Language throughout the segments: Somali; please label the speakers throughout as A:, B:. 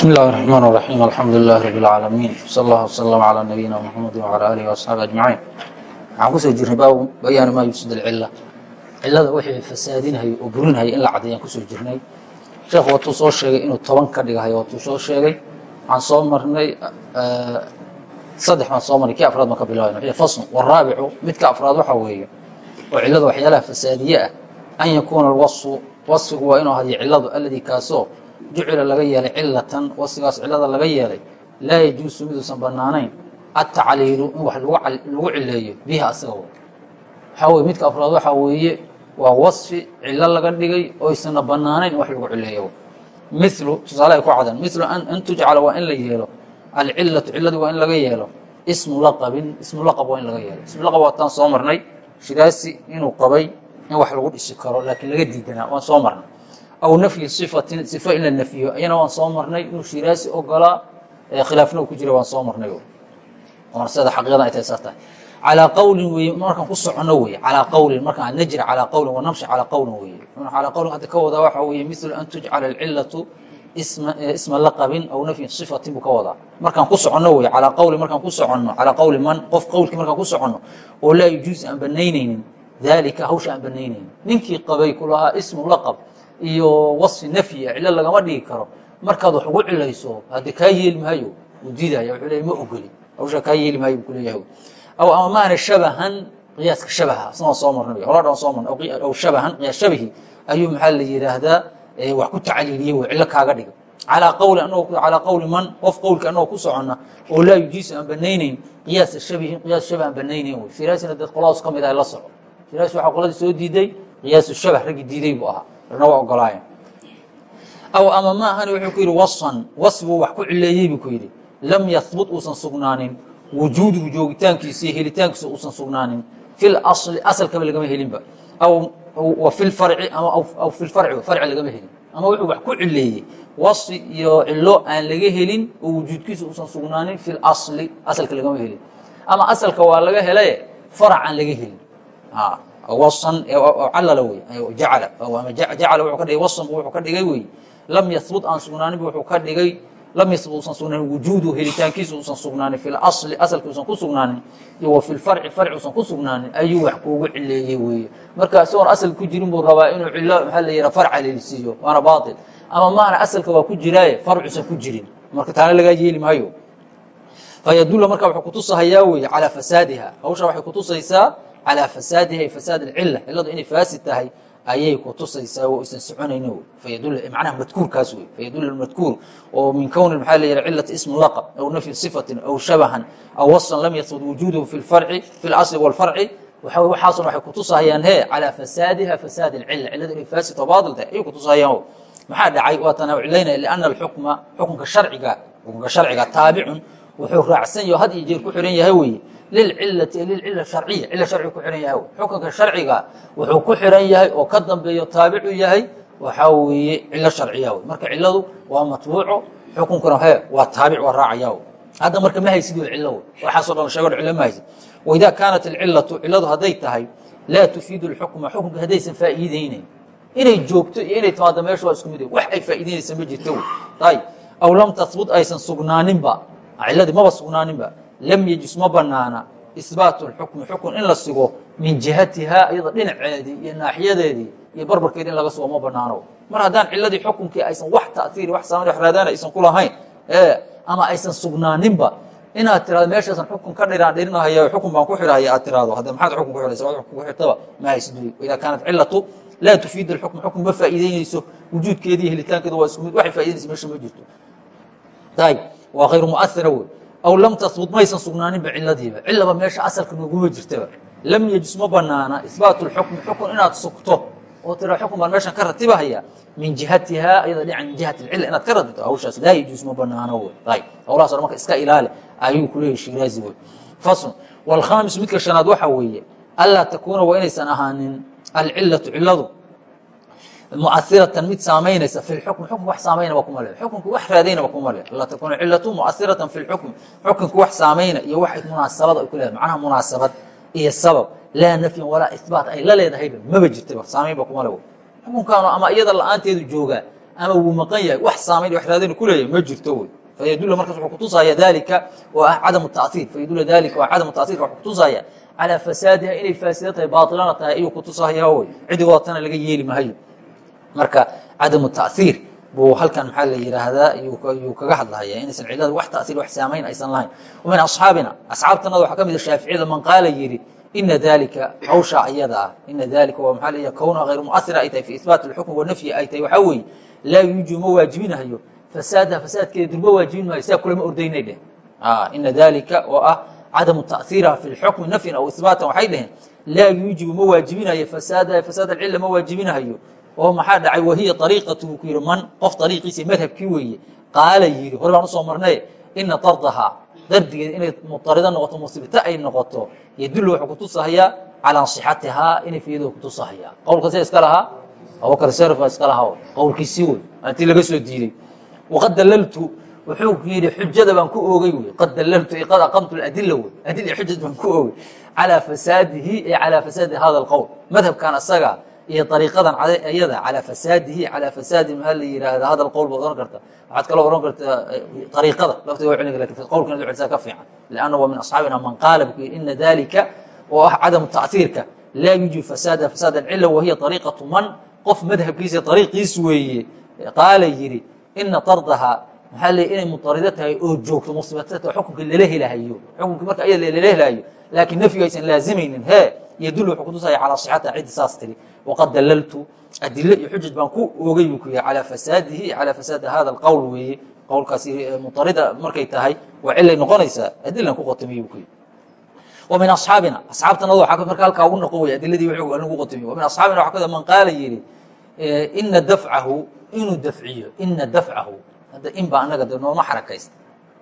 A: بسم الله الرحمن الرحيم الحمد لله رب العالمين صلى الله وسلم على نبينا محمد وعلى آله وأصحaabi أجمعين waxaan kusoo jirnay baabu bayaani maa yufsid alcila cilada wixii fasaadinhayay oo burinhayay in la caddeeyaan kusoo jirnay sheekhu watuu soo sheegay inuu toban ka dhigahayo watuu soo sheegay waxaan soo marnay saddex baan soo marnay kii afraad baan ka bilaabayna wixii fasl waraabicu midka afraad waxa weeye oo cilada waxyaalaha fasaadiye ah an yakuuna alwasfu wasfigu waa inuu hadiyo ciladu alladii kaasoo jucila laga yeelay cilatan wasfigaas cilada laga yeelay laa yajuusu miduusan banaanayn atacliilu in wax lagu cileeyo biha asaga waxaa weye midka afraad waxaa weeye waa wasfi cilo laga dhigay oysanna banaanayn in wax lagu cileeyo milu tusaale ay ku cadaan milu an tujcala waa in la yeelo alcilatu ciladii waa in laga yeelo ismu laqabin ismu laqab waa in laga yeelo ismu laqab waataan soo marnay shiraasi inuu qabay in wax lagu dhisi karo laakiin laga diidanaa waan soo marnay aw nafyi sifatin sifo in la nafyiyo ayana waan soo marnay inuu shiraasi ogolaa khilaafna uu ku jira waan soo marnay. Sida xaqiiqadan ay tahay saa tahay calaa qawlin weye markaan ku socono weye calaa qawlin markaan najri calaa qawlin wanamshi calaa qawlin weye calaa qawlin hadda ka wadaa waxa weeye milu an tujcala alcilatu isma laqabin aw nafyin sifatin buu ka wadaa. Markaan ku soconno weye calaa qawlin markaan ku soconno calaa qawli man qof qowlkii markaan ku soconno oo laa yujuusu aan banaynaynin daalika hawsha aan banaynaynin ninkii qabay ku ismu laqab iyo wasfi nafyi cilo lagama dhigi karo. Markaad wax ugu cilayso hadde kaa yeeli maayo uu diidaya wuxuu leey ma ogoli hawshaa kaa yeeli maayo buu kuleeyahay aw ama maana shabahan qiyaaska shabaha asna soo marnay horaa dhan soo marnay aw shabahan qiyaas shabahi ayuu maxaa la yidhaahdaa wax ku tacliiliyey wey cillo kaaga dhiga calaa qawli anagoo calaa qawli man qof qowlka anagoo ku soconna oo laa yujiisu aan banaynayn qiyaasa shabihin qiyaas shabah aan banaynayn wey shiraasina dad qoladaas ka mid ah la soco shiraasi waxaa qoladii soo diiday qiyaasu shabah raggii diiday buu ahaa rna waa ogolaayeen aw ama ma ahani wuxuu ku yidhi wasan wasbuu wax ku cileeyey buu ku yidhi. Lam yahbut uusan sugnaanin. Wujuuduhu joogitaankiisa iyo helitaankiisa uusan sugnaanin. Fi asli asalkaba lagama helinba. Aw fi lfarci ama aw fi lfarci farci lagama helin. Ama wuxuu wax ku cileeyey wasfi iyo cilo aan laga helin oo wujuudkiisa uusan sugnaanin fi lasli asalka lagama helin. Ama asalka waa laga helaye farac aan laga helin wasan calala wey jacala. Jacala wuxuu ka dhigay wasan bu wuxuu ka dhigay wey lam yahbut aan sugnaaninba wuxuu ka dhigay. Lam yahbut uusan sugnaanin wujuudu helitaankiisa uusan sugnaanin fi lasli asalki uusan ku sugnaanin iyo fi lfarci farci uusan ku sugnaanin ayuu wax kuugu cileeyey weeye marka isagoon asal ku jirin buu rabaa inuu cilo maxaa la yidhaha farca leelisiiyo waana baatil. Ama maana asalka waa ku jiraaye farcusan ku jirin. Marka taana lagaa yeeli maayo. Fayadulla marka wuxuu kutusahayaa weeye calaa fasaadiha. Hawsha waxay kutusaysaa calaa fasaadiha fasaad alcila ciladu inay faasid tahay ayay kutusaysaa oo aysan soconayno fayadul macnaha madkuurkaas wey. Fayadul madkuur oo min kowni maxaa la yidhaha cilati ismu laqab aw nafyi sifatin aw shabahan aw wasan lam yahbut wujuuduhu fi lfarci fi lasli walfarci waxa waxaasuna waxay kutusahayaan he calaa fasaadiha fasaad alcila cilada inay faasid oo baatil tahay ayay kutusahayaan maxaa dhacay? Waa tanaa cilaynaya liana alxukma xukunka sharciga xukunka sharciga taabicun wuxuu raacsan yaho had iyo jeer ku xiran yahay weye lilcilati lilcila sharciya cila sharciga ku xihan yahay xukunka sharciga wuxuu ku xiran yahay oo ka dambeeyo taabicu yahay waxaa weeye cilo sharciya wey marka ciladu waa matbuuco xukunkuna he waa taabic waa raacaya hadda marka ma haysid wey cilo wey waxaasoo dhan sheego cilo ma haysid waidaa kaanat alcilatu ciladu hadday tahay laa tufiidu lxukma xukunka haddaysan faa'iideynayn inay joogto iyo inay timaado meesha waa isku mid wax ay faa'iideynaysa ma jirto wey ayb aw lam tahbut aysan sugnaaninba ciladii maba sugnaaninba lam yejus ma banaana. Isbaatu lxukmi xukun in la sugo min jihatihaa iyada dhinaceedii iyo naaxiyadeedii iyo barbarkeedi in laga sugo ma banaano. Mar haddaan ciladii xukunkii aysan wax taiiri wax saamayn wax raadaan aysan ku lahayn ama aysan sugnaaninba inaad tirado meeshaasan xukun ka dhiraan dhirinahaya xukun baan ku xirahaya aad tiraado hadda maxaad xukun ku xiraysa waad ku xirtaba ma haysid wey idaa kaanat cilatu laa tufiid alxukm xukun ma faa'iideynayso wujuudkeedi iyo helitaankeedu waa isku mid waxay faa'ideynaysa meesha ma jirto. Ayb waa khayru muaira wey aw lam tahbut maysan sugnaaninba ciladiiba cilaba meesha asalka nooguma jirtaba lam yejus ma banaana isbaatu lxukmi xukun inaad sugto oo tira xukun baan meeshan ka ratibahaya min jihatihaa iyada dhinaca min jihati lcila inaad ka ratibto hawshaas laa yejus ma banaano wey ayb hawlahaas o marka iska ilaali ayuu kuleeyahy shiraazi wey fasl waalkhaamisu midka shanaad waxa weeye anlaa takuuna waa inaysan ahaanin alcilatu ciladu muairatan mid saamaynaysa fi xukm xukm wax saamaynaba kuma le xukunka wax raadaynaba kuma le la takuna cilatu muairatan fi lxukm xukunka wax saamayna iyo wax munaasabad ay ku leedahay. Macnaha munaasabad iyo sabab. Laa nafyan walaa ihbaat ay la leedahayba maba jirtaba saamaynba kuma le xukunkaanu ama iyada la'aanteedu joogaa ama wuu maqan yahay wax saamayn wax raadin ku leeyahay ma jirto wey fayadula markaas wuxuu kutusaya dalika oo ah cadam taaiir fayadula dalika waa cadam taaiirka wuxuu kutusaya calaa fasaadiha inay faasida tahay baatilana tahay ayuu kutusaya wey cidigootana laga yeeli mahayo marka cadamu tahiir buu halkan maxaa la yidhaahdaa yuu kaga hadlahaya inaysan cidlada wax tair wax saamayn aysan lahayn. Min asxaabina asxaabtanada waxaa ka mid ah shaaficiyada man qaala yidhi ina dalika hawsha iyada ah. Ina dalika waa maaa la kownaha hayr muasira ay tahay fi isbaat اlxukm wanafyi ay tahay waxaa weeye laa yuujibu ma waajibinahayo fasaada fasaadkeeda durba waajibin maayo sidaa kulama ordaynay dheh ina dalika oo ah cadamu tahiiraha fi xukmi nafyin aw isbaatan waxay dhaheen laa yuujibu ma waajibinayo fasaad fasaad acila ma waajibinahayo oo maxaa dhacay? Wahiya ariiqatu buu ku yihi man qof ariiqiisa madhabkii weeye. Qaala yidhi hore baan u soo marnay ina dardahaa dardigeed inay mutarida noqoto musibta ay noqoto yadullu wuxuu kutusahayaa calaa sixatihaa inay fiyado kutusahayaa qowlka se iska lahaa? Abubakar sarfa iska lahaa qowlkiisii wey antii laga soo diiday. Waqad dalaltu wuxuu ku yidhi xujada baan ku oogay wey qad dalaltu qad aqamtu adila wey adila xujad baan ku oogay calaa fasaadihi ee calaa fasaadi hada alqowl. Madhabkan asaga iyo ariiqadan iyada calaa fasaadihi calaa fasaadi maxaa la yihahda hadal qowl baad ohan karta. Waxaad kaloo ohan kartaa ariiqada laftiga celin laakiin qowlkan ad celisaa ka fiican. Lianna waa min asxaabina man qaala bu ku yidhi ina dalika oo ah cadamu tactiirka laa yujibu fasaada fasaad alcila wahiya ariiqatu man. Qof madhabkiisa ariiqiis weeye. Qaala yidhi ina tardaha maxaa le inay mutarida tahay oo joogto musibatata xukunka lala helahayo xukunki marka iyada lala helahayo laakiin nafyiga aysan laazimaynin he yadul wuxuu kutusaya calaa sixata ciddi saas tiri. Waqad dalaltu adilo iyo xujaj baan ku oogay buu ku yihi calaa fasaadihi calaa fasaadi hada alqowl weeye. Qowlkaasi mutarida markay tahay waa cilay noqonaysaa adilan ku qotamiye buu ku yihi min asxaabina asxaabtanada waa marka halkaa ugu noqon wey adiladii qotamiye wa min asxaabina waxa ka mid man qaala yidhi ina dafcahu inuu dafciyo ina dafcahu hadda in baa anaga de nooma xarakaysta.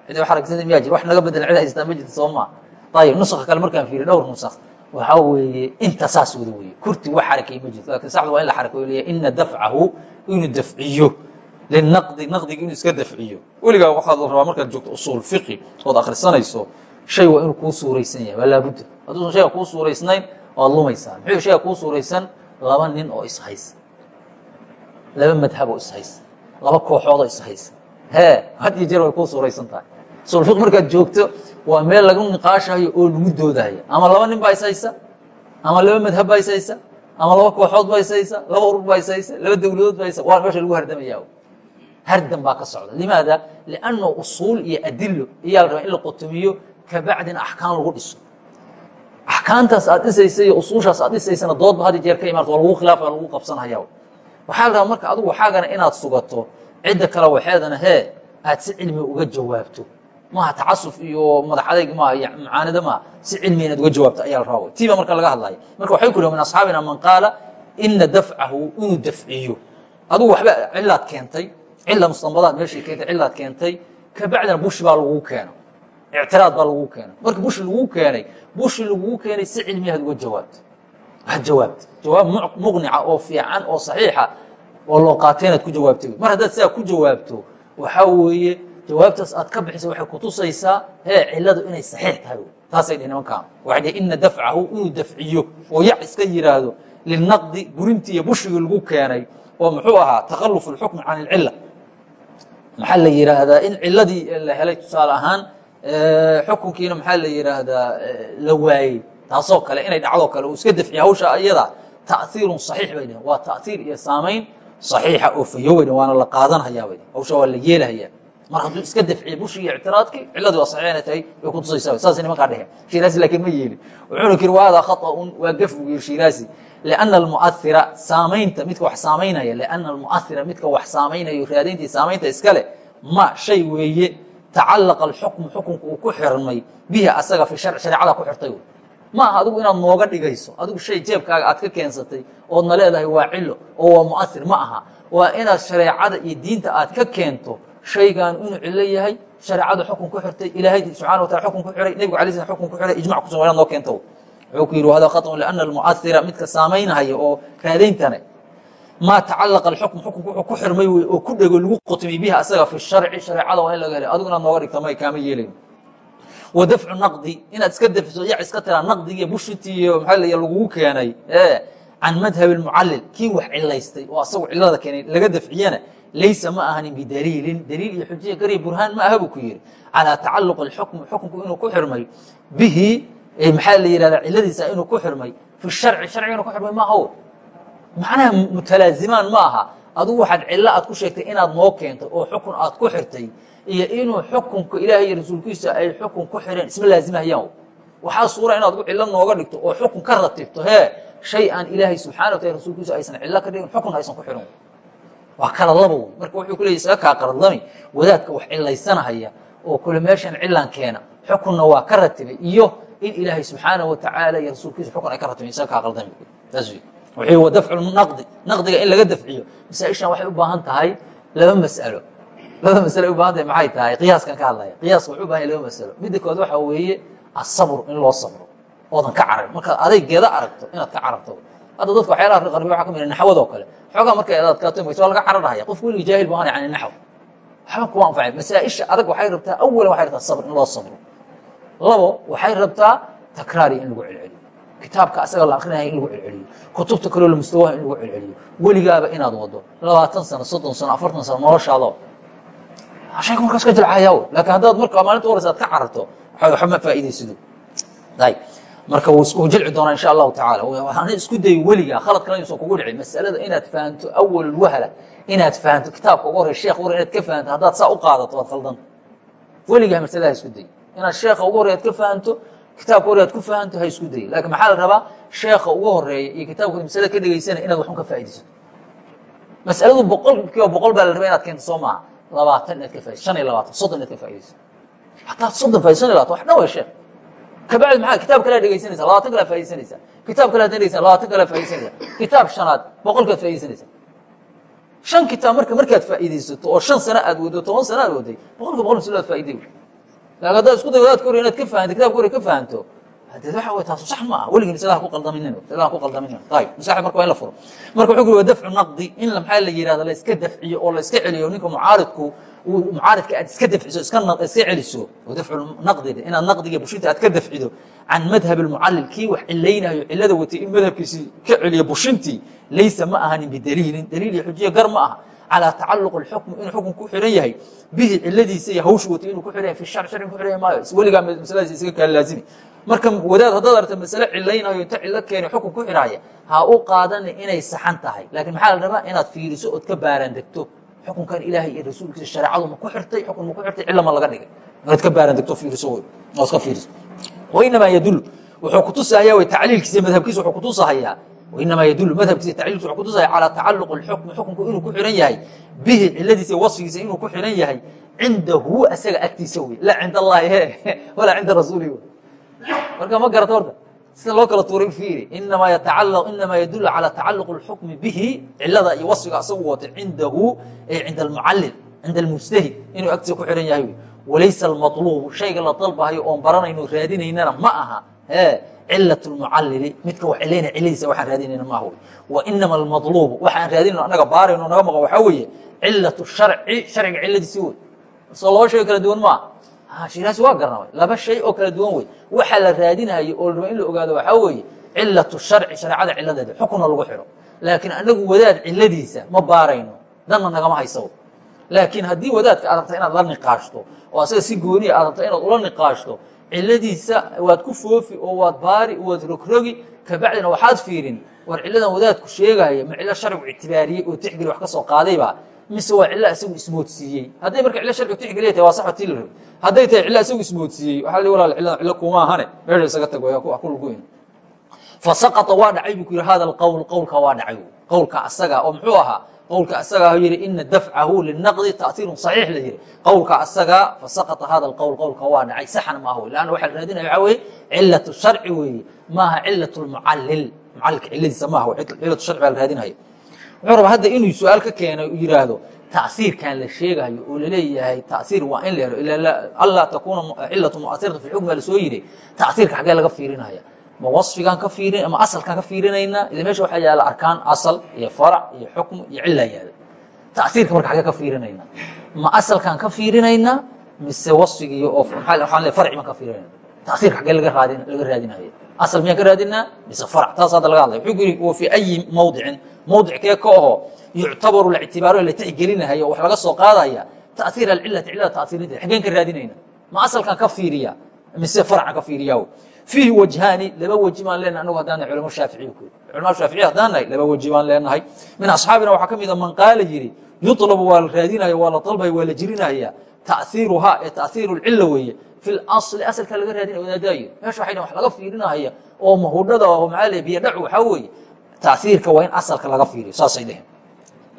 A: Cidi xarakaysta miyaa jir wax naga bedel cid haystaa ma jirto soo maa ayib nusakha kale markaan fiiriy dhowr nusakh waxaa weeye inta saas wada weye kurti wax xarakay ma jirto. Lakin saxda waa in la xarakayo leeya ina dafcahu inuu dafciyo. Linaqdi naqdiga inuu iska dafciyo. Weligaa waxaad rabaa markaad joogto usuul fiqi ood akhrisanayso shay waa inuu kuu suuraysan yahay waa laabudda hadduusan shayga kuu suuraysnayn waad lumaysaa muxuu shayga kuu suuraysan? Laba nin oo ishaysa laba madhab oo ishaysa laba kooxood oo ishaysa hee had iyo jeer way kuu suuraysan tahay usuul fiq markaad joogto waa meel lagu niqaashayo oo lagu doodayo ama laba nin baa ishaysa ama laba madhab baa ishaysa ama laba kooxood baa ishaysa laba urur baa ishaysa laba dowladood baa ishaysa waa meesha lagu hardamaya hardan baa ka socda. Limaada lianna usuul iyo adilo iyaa la rabaa in la qotomiyo kabacdina axkaam lagu dhiso. Axkaamtaas aad dhisaysa iyo usuushaas aad dhisaysana doodba had jeer ka imaarta waa lagu khilaafa lagu qabsanhaya waxaa la rabaa marka adigu waxaagana inaad sugato cidda kale waxeedana hee aad si cilmi uga jawaabto maaha tacasuf iyo madax adayg maaha iyo macaanida maaha si cilmi inaad uga jawaabto ayaa la rabaa tiiba marka laga hadlaya. Marka waxay ku yihi min asxaabina man qaala ina dafcahu inuu dafciyo. Adigu waxba cilaad keentay cila mustanbadaad meeshii keentay cilaad keentay kabacdina bushi baa lagu keeno ictiraad baa lagu keenay. Marka bushi laguu keenay bushi laguu keenay si cilmiyaad uga jawaabto had jawaabta. Jawaab muqnica oo fiican oo saxiixa oo loo qaatay inaad ku jawaabtay. Mar haddaad sidaa ku jawaabto waxaa weeye jawaabtaas aad ka bixisa waxay kutusaysaa hee ciladu inay saxiix tahay. Taasay dhihi nimankaan waxay dhihi ina dafcahu inuu dafciyo oo yac iska yidhaahdo linaqdi gurintii iyo bushigii lagu keenay. Oo muxuu ahaa takhalufu اlxukmi can اlcila maxaa la yidhaahdaa in ciladii la helay tusaale ahaan xukunkiina maxaa la yidhaahdaa la waayey. Taasoo kale inay dhacdoo kale uu iska dafciya hawsha iyada ta'iirun saxiix bay dhaheen. Waa ta'iir iyo saamayn saxiixa oo fayo bay dhhen waana la qaadanhayaa bay dhhen hawsha waa la yeelahayaa mar hadduu iska dafciye bushii iyo ictiraadkii ciladii waa saxiix inay tahay way kutusaysaa saasay nimankaa dheheen shiraasi laakiin ma yeelin. Wuxuuna kiri waadaa khata'un waa gaf buu yiri shiraasi lianna almu'athira saamaynta midka wax saamaynaya lianna almu'athira midka wax saamaynayo raadayntii saamaynta iskale ma shay weeye. Tacalaqa alxukmu xukunka uu ku xirmay bihi asaga fi sharc shareecada ku xirtay ma aha adigu inaad nooga dhigayso adigu shay jeebkaaga aad ka keensatay oodna leedahay waa cilo oo waa mu'athir ma aha. Waa inaad shareecada iyo diinta aad ka keento shaygan inuu cilo yahay shareecada xukun ku xirtay ilaahay subxana watala xukun ku xiray nebigu alay slam xukun ku xiray ijmac kusugan inaad noo keento. Wuxuu ku yidhi hada khaطun liana almu'athira midka saamaynahaya oo raadayntane maa tacalaqa alxukm xukunka wuxuu ku xirmay wey oo ku dhego lagu qotomay bihi asaga fi sharci shareecada waa in laga helay. Adigu inaad nooga dhigto may kaama yeelayn. Wa dafcu naqdi inaad iska dafso yac iska tiraa naqdigiiyo bushitii iyo maxaa lay lagugu keenay can madhab اmucalil kii wax cilaystay oo asagu cilada keenay laga dafciyana laysa ma ahanin bidaliilin daliil iyo xujiya gariy burhaan ma aha buu ku yihi calىa tacaluq اxukmi xukunku inuu ku xirmay bihi maxaa la yihahda ciladiisa inuu ku xirmay fi sharci sharciga inuu ku xirmay ma aho macnaha mutalaazimaan ma aha adugu waxaad cilo aad ku sheegtay inaad noo keentay oo xukun aad ku xirtay iyo inuu xukunka ilaahay iyo rasuulkiisa ay xukun ku xireen isma laazimahayaan waxaa suura inaad gu cilo nooga dhigto oo xukun ka ratibto hee shay aan ilaahay subxana wa taala rasuulkiisa aysan cilo ka dhigin xukun aysan ku xirin waa kala laba wey marka wuxuu ku leeyay isaga kaa qaradlami wadaadka wax cilaysanahaya oo kule meeshan cilan keena xukunna waa ka ratibay iyo in ilaahay subxaana wa tacaala iyo rasuulkiisa xukun ay ka ratibeen isaga kaa qaldami taas wey wuxuu dafcu naqdi naqdiga in laga dafciyo masaaishan waxay u baahan tahay laba mas'alo laba masalo ay u baahan tahay maxay tahay qiyaaskan ka hadlaya qiyaaska wuxuu u baahan yahay laba masalo midda kood waxa weeye asabru in loo sabro oodan ka carabin markaad adaygeeda aragto inaad ka carabto. Hadda dadka waxyaalaha qarbiya waxa ka mid naxwadoo kale. Xoogaa markay mayso waa laga cararhaya qof weligii jaahil bu ahanay can naxw waxba kuma anfacay masaa-isha adag waxay rabtaa awalan waxay rabtaa sabr in loo sabro. Labo waxay rabtaa takraari in lagu celceliyo. Kitaabka asaga la akrinaya in lagu celceliyo. Kutubta kaloo la mustawaha in lagu celceliyo. Weligaaba inaad wado. Labaatan sano soddon sano afartan sano noloshaado shayka markaas ka jilcayaa laakiin haddaad marka maalinta horeysa aad ka cararto waxba ma faa'iidaysido. Ayb marka wuu jilci doonaa insha allahu tacaala. Waxaana isku dayo weligaa khaladkana yuusan kugu dhicin masalada inaad fahanto awal wahla inaad fahanto kitaabka uga horey sheekh hore inaad ka fahanto haddaad saa u qaadato waad khaldanta weligaa masalada ha isku day inaad sheekha uga horey aad ka fahanto kitaabka hore aad ku fahanto ha isku day laakiin maxaa la rabaa? Sheekha uga horreeya iyo kitaabka masalada ka dhegeysanaya inaad waxun ka faa'iidaysato masaladu boqol kiiba boqol baa la rabaa inaad keento soo maaha. Labaatan inaad ka faaido shan iyo labaatan soddon inaad ka faa'idaysato hadaad soddon faaido shan iyo labatan wax dhan waa sheekh kabacdi maxaa kitaab kale dhegeysanaysa labaatan kale faaiidaysanaysa kitaab kale ad dhegeysan labaatan kale faaiidaysanaysa kitaab shanaad boqolkaad faaiidaysanaysa shan kitaab marka markaad faa'iidaysato oo shan sano aad wado toban sano aad waday boqolka boqol maslo aad faa'iday laakin haddaad isku day wadaadka hore inaad ka fahanto kitabka hore ka fahanto hadeed waxa wey taasu sax ma aha. Weligin masalaha ku qaldaminina masalaha ku qaldaminina ayib masaxib marka waa in la furo. Marka wuxuu ku wa dafcu naqdi. In maxaa la yihahda la iska dafciyo oo la iska celiyo. Ninka mucaaridku mucaaridka aad iska dafciso iska celiso. Dafcu naqdiga inaad naqdiga bushinta aad ka dafcido. Can madhab almucallil kii wax cilaynayo cilada watay in madhabkiisii ka celiyo bushintii laysa ma ahanin bidaliilin. Daliil iyo xujiya gar ma aha. Calىa tacaluq اxukm inuu xukun ku xiran yahay. Bihi ciladiisa iyo hawshu watay inuu ku xiran yahay fi shar sharciga ku xiran yahay maayo. Weligaa masaladiisa isaga kaa laazimi marka wadaad haddaad aragta masale cilaynayo inta cilo keenay xukun ku xiraya ha u qaadani inay saxan tahay. Laakiin maxaa la rabaa? Inaad fiiriso ood ka baaraan degto xukunkan ilaahay iyo rasuulkiisa shareecadu ma ku xirtay xukun ma ku xirtay cilo ma laga dhigay. Inaad ka baaraan degto fiiriso oo iska fiiriso. Wainamaa yadul wuxuu kutusaya w tacliilkiisa madhabkiisa wuxuu kutusahayaa wainamaa yadul madhabkiisa tacliilkiisa wuxuu kutusaya calaa tacaluq اlxukmi xukunku inuu ku xiran yahay. Bihi ciladiisa iyo wasfigiisa inuu ku xiran yahay. Cindahu asaga agtiisa wey. Laa cinda allahi he walaa cinda rasuulihi marka ma garata horta sida loo kala tuuray fiiri inamaa yatacalaq inamaa yadulu calaa tacaluq اlxukmi bihi cilada iyo wasfiga asagu watay cindahu ay cinda almucallil cinda almujtahid inuu agtiisa ku xiran yahay wey walaysa almaطluubu shayga la dalbahayo oon baranayno raadinaynana ma aha e cilaة اmucalili midka wax cilayna ciladiisa waxaan raadinayna maaha wey wainama almaطluubu waxaan raadinayno annaga baarayno naga maqan waxaa weeye cilaة sharci sharciga ciladiisi wey soo laba shay oo kala duwan maaha shiraasi waa garna laba shay oo kala duwan wey. Waxaa la raadinayo oo raba in la ogaado waxaa weeye cilaة sharci shareecada ciladeeda xukunna lagu xiro. Laakiin anagu wadaad ciladiisa ma baarayno. Danna nagama haysa laakiin haddii wadaadka aad rabta inaad la niqaashto oo asaga si gooniya aad rabta inaad ula niqaashto ciladiisa waad ku foofi oo waad baari waad rogrogi kabacdina waxaad fiirin. War ciladan wadaadku sheegaya ma cilo sharcigu ictibaariyey oo tixgeli wax ka soo qaadayba mise waa cilo isagu isboodsiiyey hadday marka cilo sharci tixgeliya tahay waa saxoti la rabi hadday tahay cilo isagu isboodsiiyey waxaa la walaal cilada cilo kuma ahane. Meesha isaga tag waa ku lugoyn fasaqata waa dhacay buu ku yidhi hada alqowl qowlka waa dhacay qowlka asaga oo muxuu ahaa? Qowlka asagaa yidhi ina dafcahu linaqdi ta'tiirun saxiix la yidhi. Qowlka asagaa fasaqata hada alqowl qowlka waa dhacay. Saxna maaha wey laanna waxaa la raadinaya waxaa weeye cilatu sharci weeye. Maaha cilat lmucallil. Mucallilka ciladiisa maaha cilatu sharci baa la raadinaya wuxuu rabaa hadda inuu su'aal ka keeno yidhaahdo tacsiirkan la sheegayo oo la leeyahay tacsiir waa in la helo anlaa takuuna cilaة muasirata fi xukm baa la soo yidhi. Tacsiirka xaggee laga fiirinaya. Ma waصfigaan ka fiirin ama asalkaan ka fiirinaynaa? Ila meesha waxaa yaalla arkaan asal iyo farac iyo xukm iyo cilaa yaalla tacsiirka marka xagee ka fiirinaynaa. Ma asalkaan ka fiirinaynaa? Mise wasfigii oo waxaan le farci baan ka fiirinayna tacsiirka xagee laga raadin laga raadinaya asal miyaan ka raadinaa mise farac taas hadda laga hadlaya wuxuu ku yidhi wa fii ayi mawdicin mawdic kee ka aho yuctabaru la la tixgelinayo wax laga soo qaadaya taaiir alcilati cillada taaiirinteeda xageen ka raadinayna ma asalkan ka fiiriya mise farcan ka fiiriyaa fiihi wajhaani laba weji baan leenahay anagu haddaan nahay shaaficiya ku culama shaaficiya haddaan nahay laba weji baan leenahay min asxaabina waxaa ka mid a man qaala yidhi yutlabu waa la raadinaya waa la dalbaya waa la jirinaya taaiiruhaa ee taaiiru lcilla weeye fi اlasli asalkaa laga raadinaya wanaadaayo meesha waxay dhahan wax laga fiirinahaya oo mahudhada oo maxaa le biyo dhac waxaa weeye taahiirka waa in asalka laga fiiriyo saasay dhaheen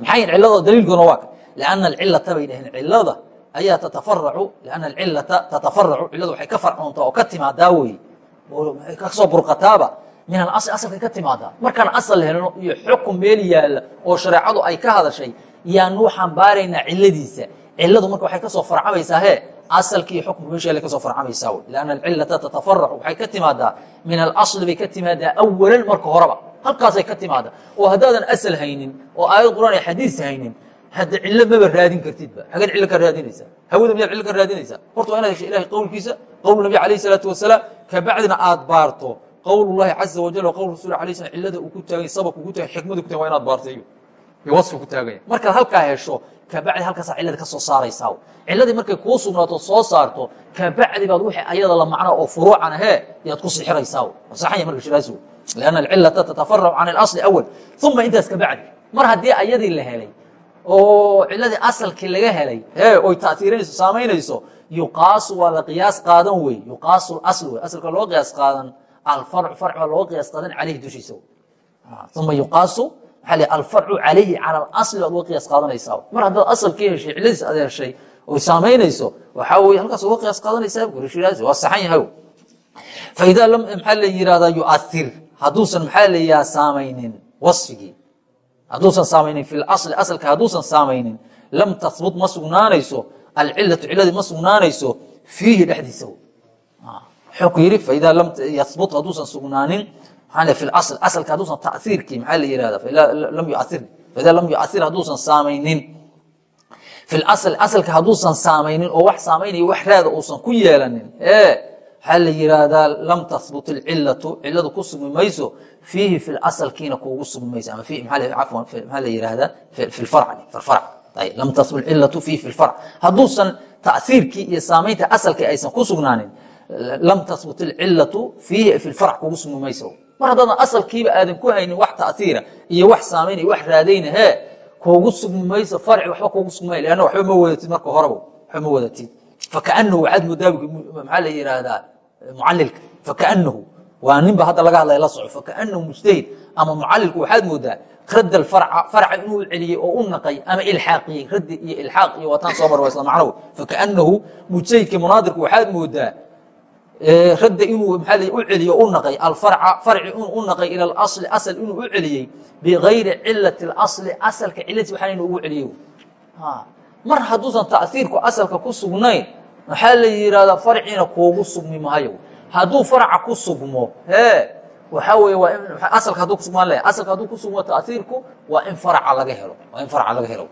A: maxay yihiin cilada daliilkuna waa ka lianna alcilata bay dhaheen cilada ayaa tatafaracu lianna alcilata tatafaracu ciladu waxay ka farcoontaa oo ka timaadaa weeye oo maxay ka soo burqataaba min alasli asalkay ka timaadaa markaan asal helno iyo xukun meel yaalla oo shareecadu ay ka hadashay yaanu waxaan baaraynaa ciladiisa ciladu marka waxay ka soo farcamaysaa hee asalkii xukunkiisheela ka soo farcamaysaa wy lanna alcilata tatafaracu. Waxay ka timaadaa min alasli bay ka timaadaa awalan marka horeba. Halkaasay ka timaadaa. Oo haddaadan asal haynin oo aayad quraan ay xadiis haynin hadda cillo maba raadin kartidba hagaad cillo ka raadinaysaa hawada miyaad cillo ka raadinaysaa horta waa inaad hesho ilahay qowlkiisa. Qowl nabi alayh isalaatu wasalaam kabacdina aad baarto. Qowlullahi caza wajal oo qowl rasul alay slm cillada uu ku taagay sababka ku taagay xikmada ku tagan wa inaad baartayo wasfi ku taagaya markaad halkaa hesho kabacdi halkaasaa cilada ka soo saaraysaa ciladii markay kuu sugnaato soo saarto kabacdi baad wixii ayada la macno oo furuucan ahe yaad ku sixiraysaa ansaxanya marka shiraasi lianna alcilata tatafaracu can alasli awal uma intaas kabacdi mar haddii ayadii la helay oo ciladii asalkii laga helay e oy taatiirinayso saamaynayso yuqaasu waa la qiyaas qaadan wey. Yuqaasu asl wey. Asalka loo qiyaas qaadan alfarc farc baa loo qiyaas qaadan caleyhi dushiisa ah, uma yuqaasu maaa alfarcu calayhi cala alasli baad uga qiyaas qaadanaysaa. Mar haddaad asalkii heshay ciladiis aad heshay oy saamaynayso waxaa wey halkaas uga qiyaas qaadanaysaa gurishiraasi waa saxan yahay. Faidaa lam maxaa la yihahdaa yuair hadduusan maxaa layaha saamaynin waصfigii hadduusan saamaynin fi اlasli asalka hadduusan saamaynin lam tahbut ma sugnaanayso alcilatu ciladii ma sugnaanayso fiihi dhexdiisa. Wuxuu ku yidhi faidaa lam yahbut hadduusan sugnaanin asalka hadduusan ta'iirkii maxaa la yihahda lam yuair faidaa lam yuair hadduusan saamaynin. Fi asl asalka hadduusan saamaynin oo wax saamaynaya wax raada uusan ku yeelanin. E waxaa la yihahdaa lam tahbut اlcilatu ciladu ku sugmi mayso fiihi fi asalkiina kuugu sugmi mayso ama afwan maxaa la yihahdaa fi farc lam tahbut cilatu fiihi fi farc. Hadduusan ta'iirkii iyo saamaynta asalkii aysan ku sugnaanin lam tahbut اlcilatu fiihi fi farc kuugu sugmi mayso mar haddaadan asalkiiba aadan ku haynin wax ta'iira iyo wax saamayn iyo wax raadayna he kuugu sugmi mayso farci waxba kuugu sugmi may lanna waxba ma wadatid marka horeba waxba ma wadatid. Fakaanahu waxaad moodaa maxaa la yihahdaa mucalilka fakaanahu waa ninba hadda laga hadlaya la soco fakaanahu mujtahid ama mucalilku waxaad moodaa radd farca inuu celiyey oo u naqay ama ilxaaqiyey raddi iyo ilxaaq iyo waataan soo mar waa isla macno fakaanahu mujtahidka munaadirku waxaad moodaa radda inuu maxaa u celiyo u naqay alfarca farci inuu u naqay ila alasli asal inuu u celiyey bigayri cilati اlasli asalka ciladiis waxaan inuu ugu celiyo. Mar hadduusan ta'iirku asalka ku sugnayn waxaa la yihahdaa farcina kuugu sugmi maayo? Hadduu farca ku sugmo e waxaa wey waa in asalka hadduu kusugmaan le asalka hadduu ku sugmo ta'iirku waa in farca laga helo waa in farca laga helo.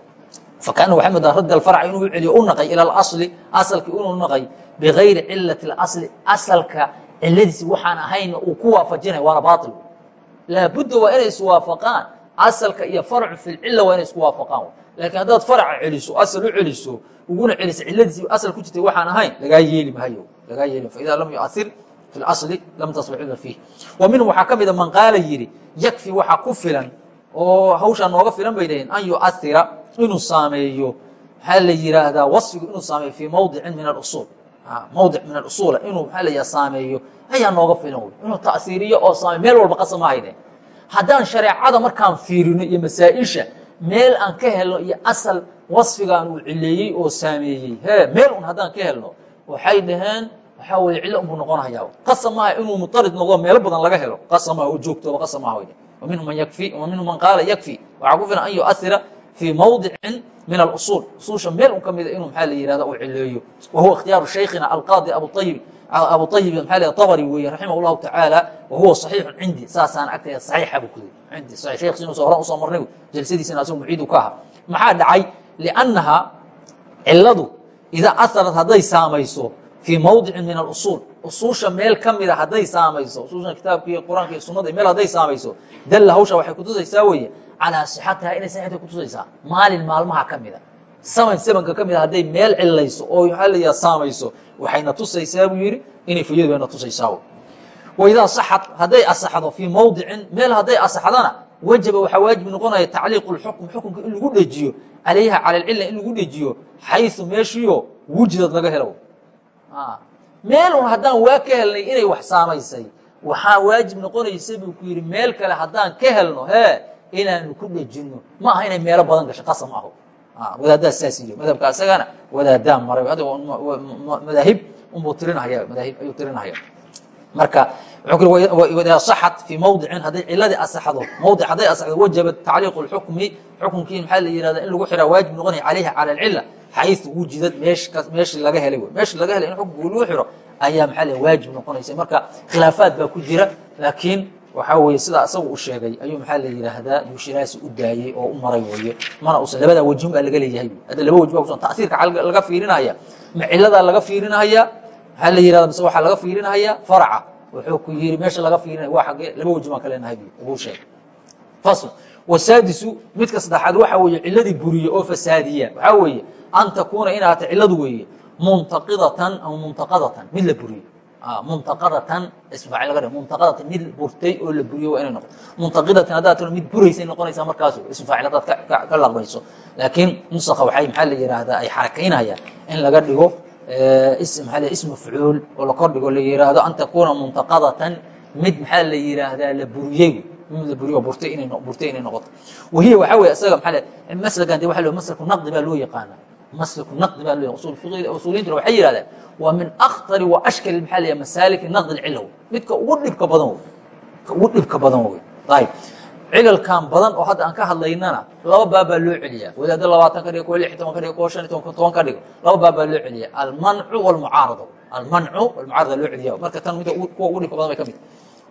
A: Fakaana waxay moodaa radd alfarca inuu u celiyo u naqay ila alasli asalkii inuu naqay bigayri cilati اlasli asalka ciladiisi waxaan ahayna uu ku waafajinay waana baail laabudda waa inay iswaafaqaan asalka iyo farcu fi lcila waa inay isku waafaqaan laakiin haddaad farca celiso asal u celiso uguna celiso ciladiisi asal ku jirtay waxaan ahayn lagaa yeeli mahayo lagaa yeeli faida lam yuair fi اlasli lam tasbax ila fiih wa minhum waxaa ka mida man qaala yidhi yakfi waxaa ku filan oo hawshaa nooga filan bay dhaheen an yuaira inuu saameeyo maxaa la yihaahdaa waصfigu inuu saameeyo fii mawdicin min ausul mawdic min ausula inuu maxaa la saameeyo ayaa nooga filan wey inuu ta'siiriyo oo saamey meel walba qasama hayde haddaan shareecada markaan fiirino iyo masaa-isha meel aan ka helno iyo asal wasfigaan uu cileeyey oo saameeyey he meel un haddaan ka helno waxay dhaheen waxaa weye cillo unbuu noqonayaa. Qasam inuu mutarid noqdo meelo badan laga helo. Qasam oo joogtooba qasam wey waminhum man yakfi waminhum man qaala yakfi. Waxaa ku filan an yu'asira fii mawdicin min alusul usuusha meel un ka mida inuu maxaa la yihahda uu cileeyo wa huwa ikhtiyaaru shaykhina alqaadi abuayib abu ayib maa l abri weeye raximah llahu tacaala wa huwa صaxiixu cindi saasaan agtaya saxiixa buu ku yiri cindi sheekhiinuusa horan u soo marnay jalsadiisina asagoo muciidu ka aha maxaa dhacay liannaha ciladu idaa aharat hadday saamayso fii mawdicin min alusuul usuusha meel ka mida hadday saamayso usuusha kitaabka iyo qur'aanka iyo sunada meel hadday saamayso dalla hawsha waxay kutusaysaa weeye calaa sixatiha inay saxita kutusaysaa maalin maalmaha ka mida saman samanka ka mida hadday meel cilayso oo maxaa layaa saamayso waxayna tusaysaa buu yidhi inay fayadu bayna tusaysaa waidaa saxad hadday asaxdo fii mawdicin meel hadday asaxdana wajaba waxaa waajib noqonaya tacliiqu lxukm xukunka in lagu dhejiyo calayha cala alcilla in lagu dhejiyo xayu meeshiio wujidad laga helo. Meelun haddaan waa ka helnay inay wax saamaysay waxaa waajib noqonaysa buu ku yidhi meel kale haddaan ka helno hee inaanu ku dhejinno ma aha inay meelo badan gasho qasam aho wadaaddaa saas yiri madhabka isagana wadaadaan maray madaahib unbuu tirinahaya madaahib ayuu tirinahaya marka idaa saxat fii mawdicin hadday ciladii asaxdo mawdic hadday asaxdo wajaba tacliiqu lxukmi xukunkii maxaa la yihahda in lagu xiraa waajib noqonaya calayha cala alcila xayu wujidad meeshii laga helay meeshii laga helay in xukunka lagu xiro ayaa maxaa la waajib noqonaysa marka khilaafaad baa ku jira laakiin waxaa weye sidaa isaga u sheegay ayuu maxaa la yidhaahdaa? Yushiraasi u daayey oo u maray weeye. Mana usan labadaa wajin baa laga leeyahay. Hadda laba wajin baa kusan tasiirka laga fiirinaya ma ciladaa laga fiirinaya maxaa la yihahda mise waxaa laga fiirinaya? Faraca. Wuxuu ku yiri meesha laga fiirinaya waa xagee laba wajin baan ka leenahay buu sheegay. Fasl wasaadisu midka saddexaad waxa weeye ciladii buriye oo fasaadiya. Waxaa weeye an takuuna in aata ciladu weeye muntaqidatan ama muntaqadatan mid la buriye muntaqadatan isfaaci laga dhig muntaqadatan mid burtay oo la buriyo waa inay noqoto. Muntaqidatan haddaad tiro mid buraysay noqonaysaa markaas isfaaci haddaad ka laqbayso. Laakiin nusakha waxay maxaa la yidhaahdaa ay xarakaynayaan in laga dhigo maxaa la ismu fucuul oo la kor dhigo la yidhaahdo an takuuna muntaqadatan mid maxaa la yidhaahdaa la buriyey. Burtay inay noqoto. Wahiya waxaa weeye isaga maxaa le maslakan de waxa lo maslaku naqdi baa loo yaqaanaa maslku naqdi baa loo usuuliyintuna waxay yihahdeen waa min akhtari wa ashkali maxaa la masaaliki naqdi lcilow midka ugu dhibka badan wey ka ugu dhibka badan wey ayib. Cilalkan badan oo hadda aan ka hadlaynana laba baab baa loo celiyaa. Wadaaddo labaatan ka dhigo kuwa lix toban ka dhigo kuwa shan iyo toban toban ka dhigo laba baab baa loo celiya almancu walmucaarado almancu walmucaarada loo celiya marka tan midda kuwa ugu dhibka badan bay ka mid.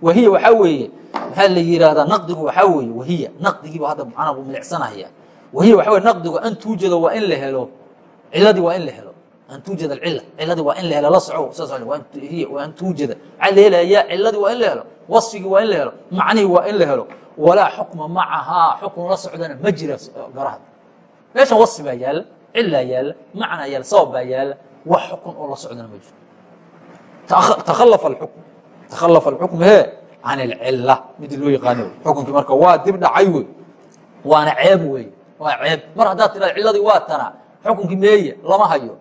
A: Wahiya waxaa weeye maxaa la yihahdaa naqdigu waxaa weeye wahiya naqdigiiba hadda macnaa buu milicsanaya. Wahiya waxaa weye naqdigu an tuujada waa in la helo ciladii waa in la helo. An tuujada acila ciladii waa in la helo. La soco. Waa an tuujada. Helaya ciladii waa in la helo. Wasfigii waa in la helo. Macnihii waa in la helo. Walaa xukma macahaa. Xukun la socdana ma jira garahad meeshan wasfi baa yaalla cilaa yaalla macnaa yaalla sabab baa yaalla wax xukun oo la socdana ma jiro takhalafa alxukm. Takhalafa alxukm he can alcila mid loo yaqaano xukunkii marka waa dib dhacay wey waana ceeb wey waa ceeb. Mar haddaad tirada ciladii waa tanaa xukunkii meeye lama hayo.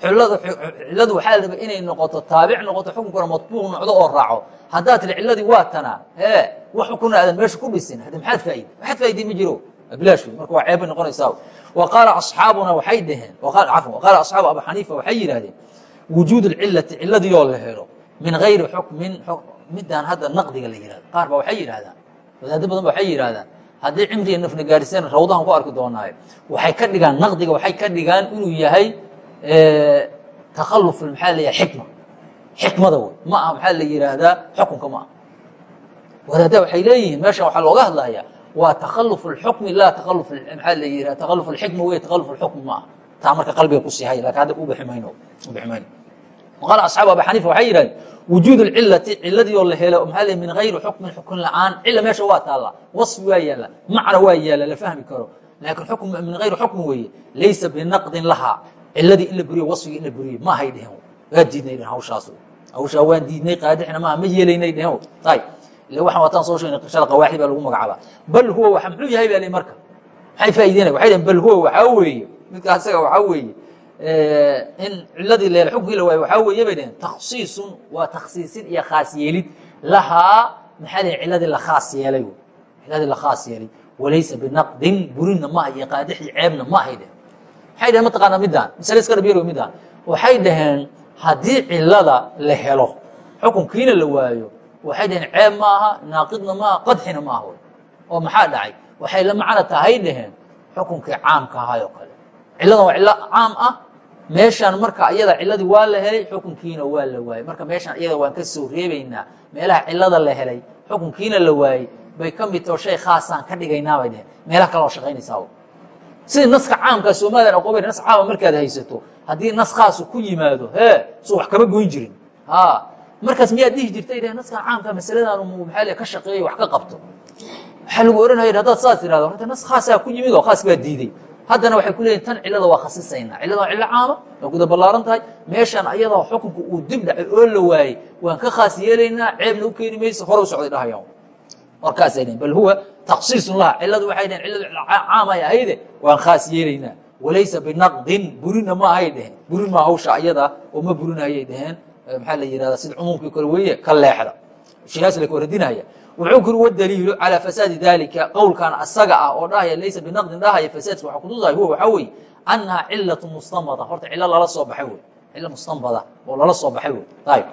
A: Ciladu waxaa la rabay inay noqoto taabic noqoto xukunkuna matbuuq noqdo oo raaco. Haddaad tiri ciladii waa tanaa e wax xukuna aadan meesha ku dhisin. Hadi maxaad faaide maxaad faaidey ma jiro? Bilaash wey marka waa ceeb bay noqonaysaa. Wa qaala asxaabuna waxay wa qaala asxaabu abu xaniifa waxay yidhahdeen wujuud cilati ciladiioo la helo min gayri xukmin midaan hadda naqdiga la yihahdo qaar ba waxay yidhahdaan wadaado badan ba waxay yidhahdaan hadday cimriga nafnagaariseen rawdahan ku arki doonaaye waxay ka dhigaan naqdiga waxay ka dhigaan inuu yahay takhaluf maxaa la yahay xikma. Xikmada wey ma aha maxaa la yidhaahdaa xukunka ma aha. Wadaadda waxay leeyihiin meeshan waxaa looga hadlayaa waa takhaluf اlxukmi laa takhaluf maxaa la yidhaha takhaluf alxikma wey takhaluf alxukm ma aha. Taa marka qalbiga ku hay laakiin hadda ku mayno ku mayno qaala asxaabu abi xaniifa waxay yidhahdeen wujuud cilati ciladii oo la helo maxaa l min gayri xukmin xukun la'aan cila meesha waa taalla wasfi waa yaalla macna waa yaalla la fahmi karo laakiin xukm min gayri xukmi weeye laysa binaqdin lahaa ciladii in la buriyo wasfigii in la buriyo ma ahay dhehen waa diidnay dhehen hawshaas hawshaa waan diidnay qaadixna maaha ma yeelaynay dhehen ayb ila waxaan wataan soo sheegnay qishada qawaaxid baa lagu magacaabaa bal huwa muxuu yahay baa li marka maxay faa'ideynaya waxay dhehen bal huwa waxaa weeye midka asaga waxaa weeye in ciladii leel xunkii la waayo waxaa weeye bay dheheen takhsiisun waa takhsiisin iyo khaas yeelid. Lahaa maxaa la ciladii la khaas yeelay ciladii la khaas yeelay. Walaysa binaqdin burinna maaha iyo qaadixii ceebna ma ahay dhehen maxay dheheen mataqaanaa middaan masale iska dhabyar middaan waxay dhaheen haddii cilada la helo xukunkiina la waayo waxay dhaheen ceeb ma aha naaqidna maaha qadxina ma aha oo maxaa dhacay? Waxay la macno tahay dhaheen xukunkii caamka ahay oo kale. Ciladan waa cilo caam ah meeshaan marka iyada ciladii waa la helay xukunkiina waa la waayey marka meeshaan iyada waan ka soo reebaynaa meelaha cilada la helay xukunkiina la waayey bay ka mid tao shay khaasaan ka dhigaynaa bay dheheen meelaha kale oo shaqaynaysaa sida naska caamkaa soomalilan aqoobay nas caama markaad haysato haddii nas khaasu ku yimaado hee soo wax kama goyn jirin. Ha markaas miyaad dhihi jirtay dheh naskan caamka masaladan maxaa ka shaqeeyo wax ka qabto. Waxaa lagu ohanaya haddaad saas tirahdo horta nas khaasaa ku yimid oo khaas baa diiday haddana waxay ku leeyihiin tan cilada waa khasisaynaa cilada waa cillo caama waa guda ballaaran tahay. Meeshaan ayadoo xukunka uu dib dhacay oo la waayey waan ka khaas yeelaynaa ceebna u keeni maysa hore u socday dhahayaan warkaasay dhehen bal huwa taksiisun laha ciladu waxay dheheen ciladu caamay ahayde waan khaas yeelaynaa. Walaysa binaqdin burina ma ahay dheheen. Burin maa hawsha ayada oo ma burinayay dheheen. Maxaa la yihahda sida cumuumkii kale weeye ka leexda. Shaygaas la waradinaya wuxuu kuri wadaliilu calaa fasaadi dalika qowlkan asaga ah oo dhahaya laysa binaqdin dhahaya fasaadka waxa kutusahay huwa waxaa weeye annaha cilatu mustanbada horta cilo lala soo baxay wey cilo mustanbada oo lala soo baxay wey ayib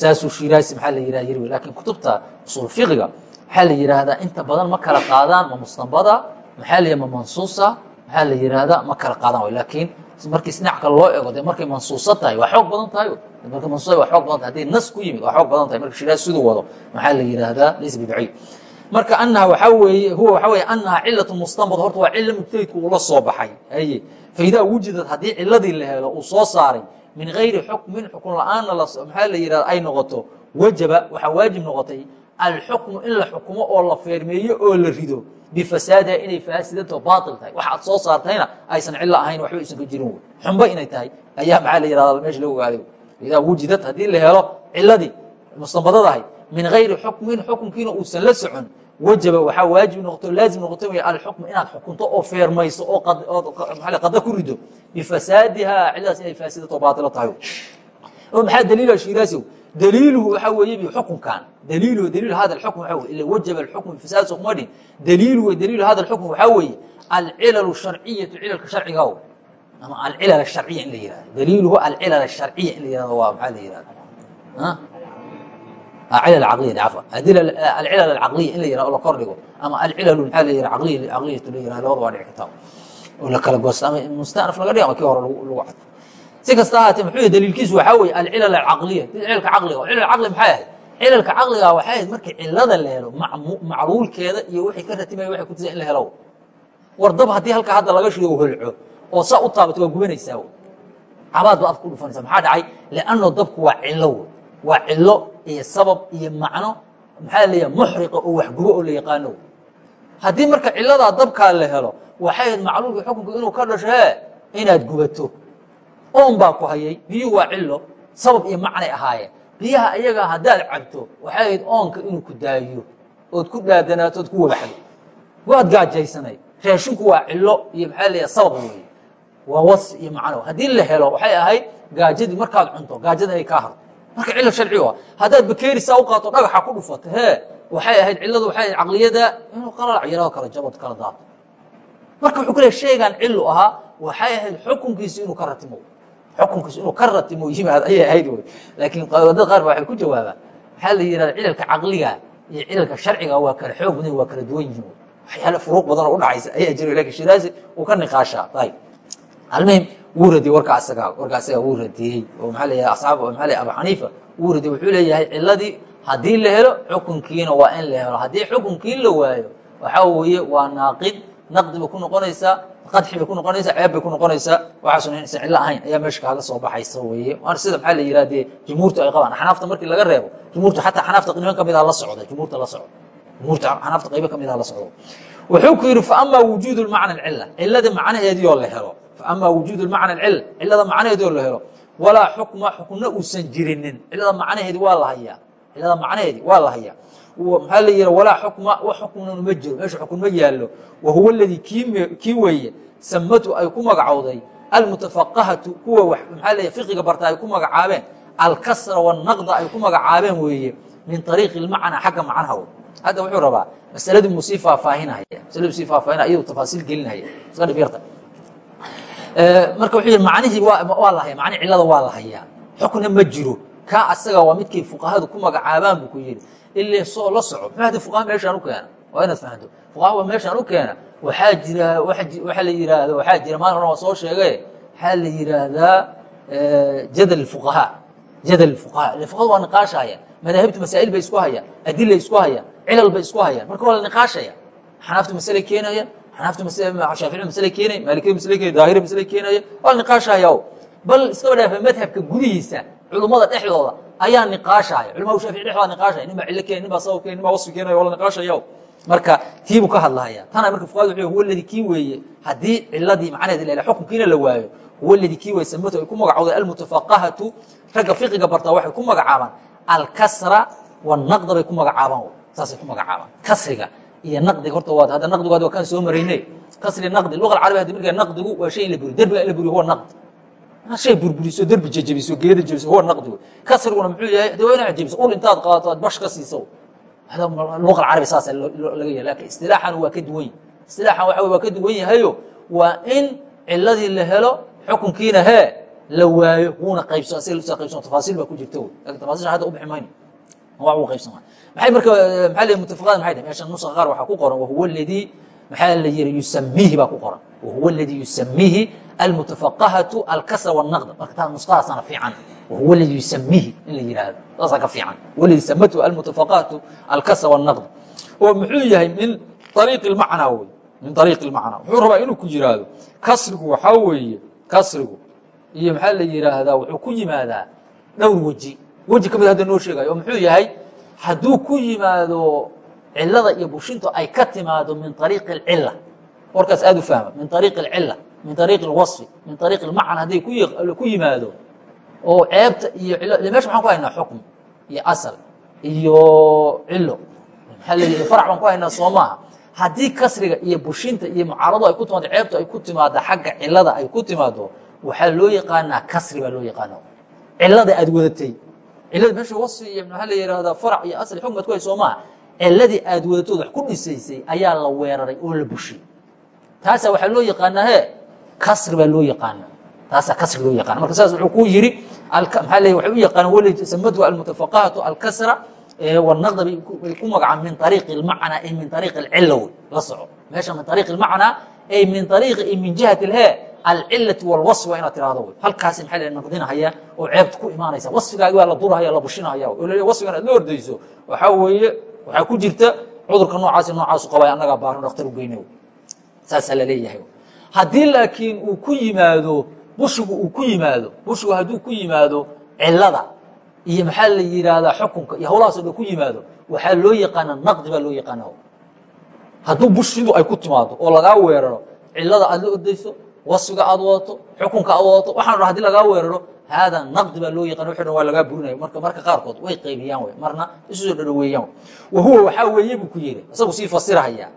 A: saasuu shiraasi maxaa la yihah yiri laakiin kutubta usul fiqiga maxaa la yihahdaa inta badan ma kala qaadaan ma mustanbada maxaa la ma mansuusa maxaa la yihahdaa ma kala qaadaan way laakiin markii sinac kale loo ego de markay mansuusa tahay waa xoog badan tahay. Markay mansuusa waa xoog badan tahay. Hadday nas ku yimid waa xoog badan tahay. Marka shiraas siduu wado maxaa la yihahdaa laysa bibaciid marka anaha waxaa weeye huwa waxaa weeye anaha cilatu mustanbad horta waa cilo mujtahidku ula soo baxay. Haye faidaa wujidad haddii ciladii la helo uu soo saaray min gayri xukmin xukun la'aanna maxaa la yihahda ay noqoto wajaba waxaa waajib noqotay alxukmu in la xukumo oo la feermeeyo oo la rido bifasaadiha inay faasidanto baail tahay. Wax aad soo saartayna aysan cilo ahayn waxba aysan ka jirin wey xumba inay tahay ayaa maxaa la yihahda meesha la ogaaday. Idaa wujidad haddii la helo ciladii mustanbadadahay min gayri xukmin xukunkiina uusan la socon wajaba waxaa waajib noqoto laazim noqoto wey alxukm inaad xukunto oo feermayso oo qada ku rido. Bifasaadiha ciladaas inay faasidato baatilo tahay. Maxaa daliila shiraasiw dliilhu waxa weey xukunkan dliil dliil hada ukm waa ila wajaba xukm fasaad somadhin dliil w dliil hada xukm waxaa weeye alcilal sharciyatu cilalka sharciga ama alcilal harciya in la yihahdo dliilhu alcilal harciya in la yihahdo waa maaa la yihahdo a si kasta ahaatee muxuu daliilkiisu waxaa weye alcilal acaqliya cilalka caqliga cilal caqli maxay ahayd? Cilalka caqliga waxay ahayd markii cilada la helo macruulkeeda iyo wixii ka ratimaya waxay kutusa in la helo. War dab haddii halkaa hadda laga shido holco oo saa u taabato waa gubanaysaa cabaad ba ad ku dhufanaysa maxaa dhacay? Lianno dabku waa cilo wey waa cilo iyo sabab iyo macno maxaa leeyaha muxriqa oo waxgubo oo la yaqaano haddii marka ciladaa dabkaa la helo waxay ahayd macluulka xukunku inuu ka dhasho he inaad gubato oon baa ku hayay biyuhu waa cilo sabab iyo macnay ahaayeen biyaha ayagaa haddaad cabto waxay ahayd oonka inuu ku daayiyo ood ku dhaadanaato ood ku wabaxdo waad gaajaysanay. Raashinku waa cilo iyo maxaa leeyaha sabab weeye. Waa wasf iyo macno. Haddii la helo waxay ahayd gaajadii markaad cunto gaajada ay kaa harto. Marka cilo sharci ah haddaad bakeeri saa u qaato dhagaxa ku dhufato hee waxay ahayd ciladu waxay ahayd caqliyada inuu qalalac yarao kala jabod kala daato. Marka wuxuu ku leey shaygan cilu ahaa waxay ahayd xukunkiisi inuu ka ratimo xukunkiisu inuu ka ratimo yimaad ayay ahayd wy laakiin waddada qaar ba waxay ku jawaabaan waxaa la yihahda cilalka caqliga iyo cilalka sharciga waa kala xoog badan waa kala duwan yihiin. Waxyaale furuuq badan oo udhacaysa ayaa jira laakiin shiraasi uu ka niqaashaa. Ayb almuhim wuu radiyey warka asaga warka asaga wuu radiyey. Oo maxaa leeyahay asxaab maxaa leeyahay abu xaniifa? Wuu radiyey wuxuu leeyahay ciladii haddii la helo xukunkiina waa in la helo. Haddii xukunkii la waayo waxaa weeye waa naaqid naqdi bay ku noqonaysaa qadxi bay ku noqonaysaa ceeb bay ku noqonaysaa waxaasun inaysan cillo ahayn ayaa meesha kaaga soo baxaysa weeye. Waana sida maxaa la yidhaha dee jumhuurtu ay qabaan xanaafta markii laga reebo. Jumhuurtu xataa xanaafta niman ka midaa la socda jumhuurta la socda jumhuurta xanaafta qaybo ka midaa la socdo. Wuxuu ku yidhi faama wujuudu lmacna alcila cilada macnaheedioo la helo. Faama wujuudu lmacna alcila cilada macnaheedioo la helo. Walaa xukma xukna uusan jirinin. Cilada macnaheedi waa la hayaa. Cilada macnaheedi waa la hayaa maxaa la yiha walaa xukma wax xukmnan ma jiro meesha xukun ma yaallo. Wa huwa aladii kii weeye samatu ay ku magacowday almutafaqahatu kuwa maxaa leeya fiqiga barta ay ku magacaabeen. Alkasra wanaqda ay ku magacaabeen weeye min ariiqi lmacnaa xagga macnaha wey hadda wuxuu rabaa masaladii mu sii masaladii sii faahfaahinaya iyadu tafaasiil gelinaya. Iska dhib yarta. Marka wuxuu yihi macnihii waa la haya macnihi cillada waa la xukna ma jiro kaa asaga waa midkay fuqahadu ku magacaabaan buu ku yidhi ile soo la soco. Muxuu hada fuqaha meeshaan u keena waa inaad fahanto fuqaha waa meeshaan u keena waxaa jira waxaa la yidhaahda waxaa jira maalin hore waa soo sheegay waxaa la yidhaahdaa jadal fuqahaa jadal fuqahaa ile fuqahadu waa niqaashaya. Madaahibta masaa'il bay isku hayaan adilay isku hayaan cilal bay isku hayaan. Marka waa la niqaashaya xanaafta masale keenaya xanaafta shaafici masle keenay maalikiyada masle keenay daahiri masle keenaya waa la niqaashaya. Bal iskaba dhaafa madhabka gudihiisa culummada dhexdooda ayaa niqaashaya. Culamada shaafici dhexdooda niqaashaya. Nin baa cillo keenay nin baa sabab keenay nin baa wasfi keenaya waa la niqaashaya marka tiibuu ka hadlahaya tana marka fuqahadu wuxuu huwa alladii kii weeye haddii ciladii macnaheed la xukunkiina la waayo huwa alladii kii weeye samatu ay ku magacowday almutafaqahatu ragga fiqiga bartaa waxay ku magacaabaan. Alkasra wanaqda bay ku magacaabaan. Saasay ku magacaabaan. Kasriga iyo naqdiga horta waa hadda naqdigu hadda waa kaan soo marayne. Kasri naqdi luqa alcarabiya haddi markaa naqdigu waa shay la buriyo derbiga in la buriyo huwa naqd shay burburiso derbi jejebiso geeda jebiso huwa naqdi wey kasriguna muxuu yahay de waa inaad jebiso ul intaad qaadato aad bash ka siiso luqa alcarabi saasa laga yahay laakiin istilaaxan waa ka duwan istilaaxan waxa waa ka duwan yahayo waa in ciladii la helo xukunkiina hee la waayo wuuna qaybso laftiisa qaybsan tafaasiil baa ku jirta wey laakiin tafaasiisha hadda u bixi mayno waa uu qaybsama maxay marka maxaa la mutafaqaad tahay meesha nuska qaar waxaa ku qoran wahuwa alladii maxaa la yiri yusamiihi baa ku qoran wahuwa alladii yusamiihi almutafaqahatu alkasra wannaqd marka taa nusqadaasana fiican wahuwa alladii yusamiihi in la yihahdo saasaa ka fiican waladii samatu almutafaqahatu alkasra wannaqd oo muxuu yahay min ariiqi lmacnaa wey min ariiqi lmacnaa wuxuu rabaa inuu ku yiraahdo kasrigu waxaa weeye kasrigu iyo maxaa la yiraahdaa wuxuu ku yimaadaa dhowr weji weji ka mid hadda noo sheegayo oo muxuu yahay hadduu ku yimaado cilada iyo bushintu ay ka timaado min ariiqi اcila warkaas aad u fahma min ariiqi اcila min ariiqi اlwaصfi min ariiqi اlmacna hadday ku yimaado oo ceebta iyo mesha maxaan ku haynaa xukm iyo asal iyo cilo maxaa l farc baan ku haynaa soo maaha haddii kasriga iyo bushinta iyo mucaarado ay ku timaado ceebtu ay ku timaado xagga cilada ay ku timaado waxaa loo yaqaanaa kasri baa loo yaqaana cilada aad wadatay cilada meesha wasfi iyo maxaa la yihahdaa farac iyo asli xukmad ku hay soo maaha ciladii aad wadatood wax ku dhisaysay ayaa la weeraray oo la bushiyey taasaa waxaa loo yaqaanaa he kasri baa loo yaqaanaa taasaa kasri loo yaqana marka saas wuxuu ku yidhi maxaa le waxay u yaqaanaan weli samadu almutafaqahatu alkasra wanaqda bay ku magacaan min ariiqi اlmacnaa ay min ariiqi اlcila wey la soco meesha min ariiqi اlmacnaa ay min ariiqi min jihati he alcilati wاlwaصf waa inaad tirahdo wey halkaasi maxaa la naqdinahaya oo ceebta ku imaanaysa wasfigaagi waa la durahaya la bushinahaya oo l wasfigan aad la ordayso waxaa weeye waxaa ku jirta cudurka noocaasi noocaasu qabay annagaa baarno dhakhtar u geyne saasaa laleeyahay haddii laakiin uu ku yimaado bushigu uu ku yimaado bushigu hadduu ku yimaado cilada iyo maxaa la yidhaahdaa xukunka iyo hawlahaasoo dhan ku yimaado waxaa loo yaqaana naqdi baa loo yaqaana hadduu bushidu ay ku timaado oo lagaa weeraro cilada aad la ordayso wasfiga aad wadato xukunka aad wadato waxaan dha haddii lagaa weeraro haadaa naqdi baa loo yaqan wxu dhan waa lagaa burinaya. Marka marka qaarkood way qaybiyaan wey marna isu soo dhadhaweeyaan wa huwa waxaa weeye buu ku yidhi isagu sii fasirahaya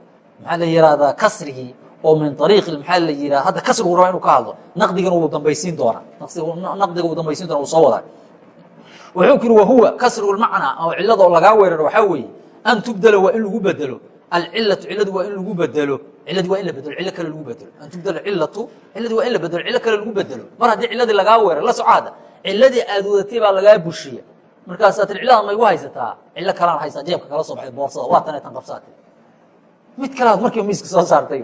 A: maxaa la yihahdaa kasrigii oo min ariiqi maxaa la yihahda hadda kasrigu rabaa inuu ka hadlo naqdigan wuu dambaysiin doonaa. Naqdiga wuu dambaysiin doona wuu soo wadaa. Wuxuu ku yidhi wahuwa kasrigu lmacnaa oo cilada oo lagaa weeraro waxaa weeye an tubdala waa in lagu bedelo. Alcilatu ciladu waa in lagu bedelo. Ciladi waa in la bedelo cilo kale lagu bedelo. An tubdala cilatu ciladi waa in la bedelo cilo kale lagu bedelo. Mar haddii ciladii lagaa weerar la soco hadda ciladii aad wadatay baa lagaa bushiya. Markaasaa tir ciladan ma igu haysataa cilo kalaan haysaa jeebka kala soo baxday boorsada waa tan tan qabsaatay. Mid kalaad markiiba miiska soo saartay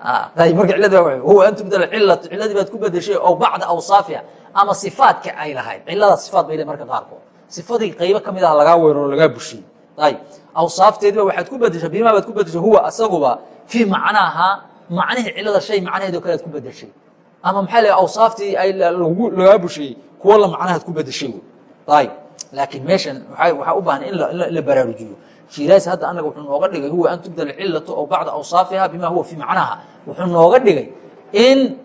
A: marka ciladi huwa an tubdala cilatu ciladii baad ku bedeshay oo bacda awsaafiha ama sifaadka ay lahayd. Cilada sifaad bay le marka qaarkood sifadii qaybo ka mid ah lagaa weeraro lagaa bushiyey. Ayb awsaafteediba waxaad ku bedeshay bimaa baad ku bedeshay huwa asaguba fii macnaaha macnihii cilada shay macnaheedoo kale aad ku bedeshay ama maxaa la awsaaftii ay lagaa bushiyey kuwo la macnahaad ku bedeshay ayb laakiin meeshan waxaa u baahan in la baraarujiyo. Shiiraas hadda anaga wuxuu nooga dhigay huwa an tubdal cilatu aw bacda awsaafiha bima huwa fii macnaha wuxuu nooga dhigay in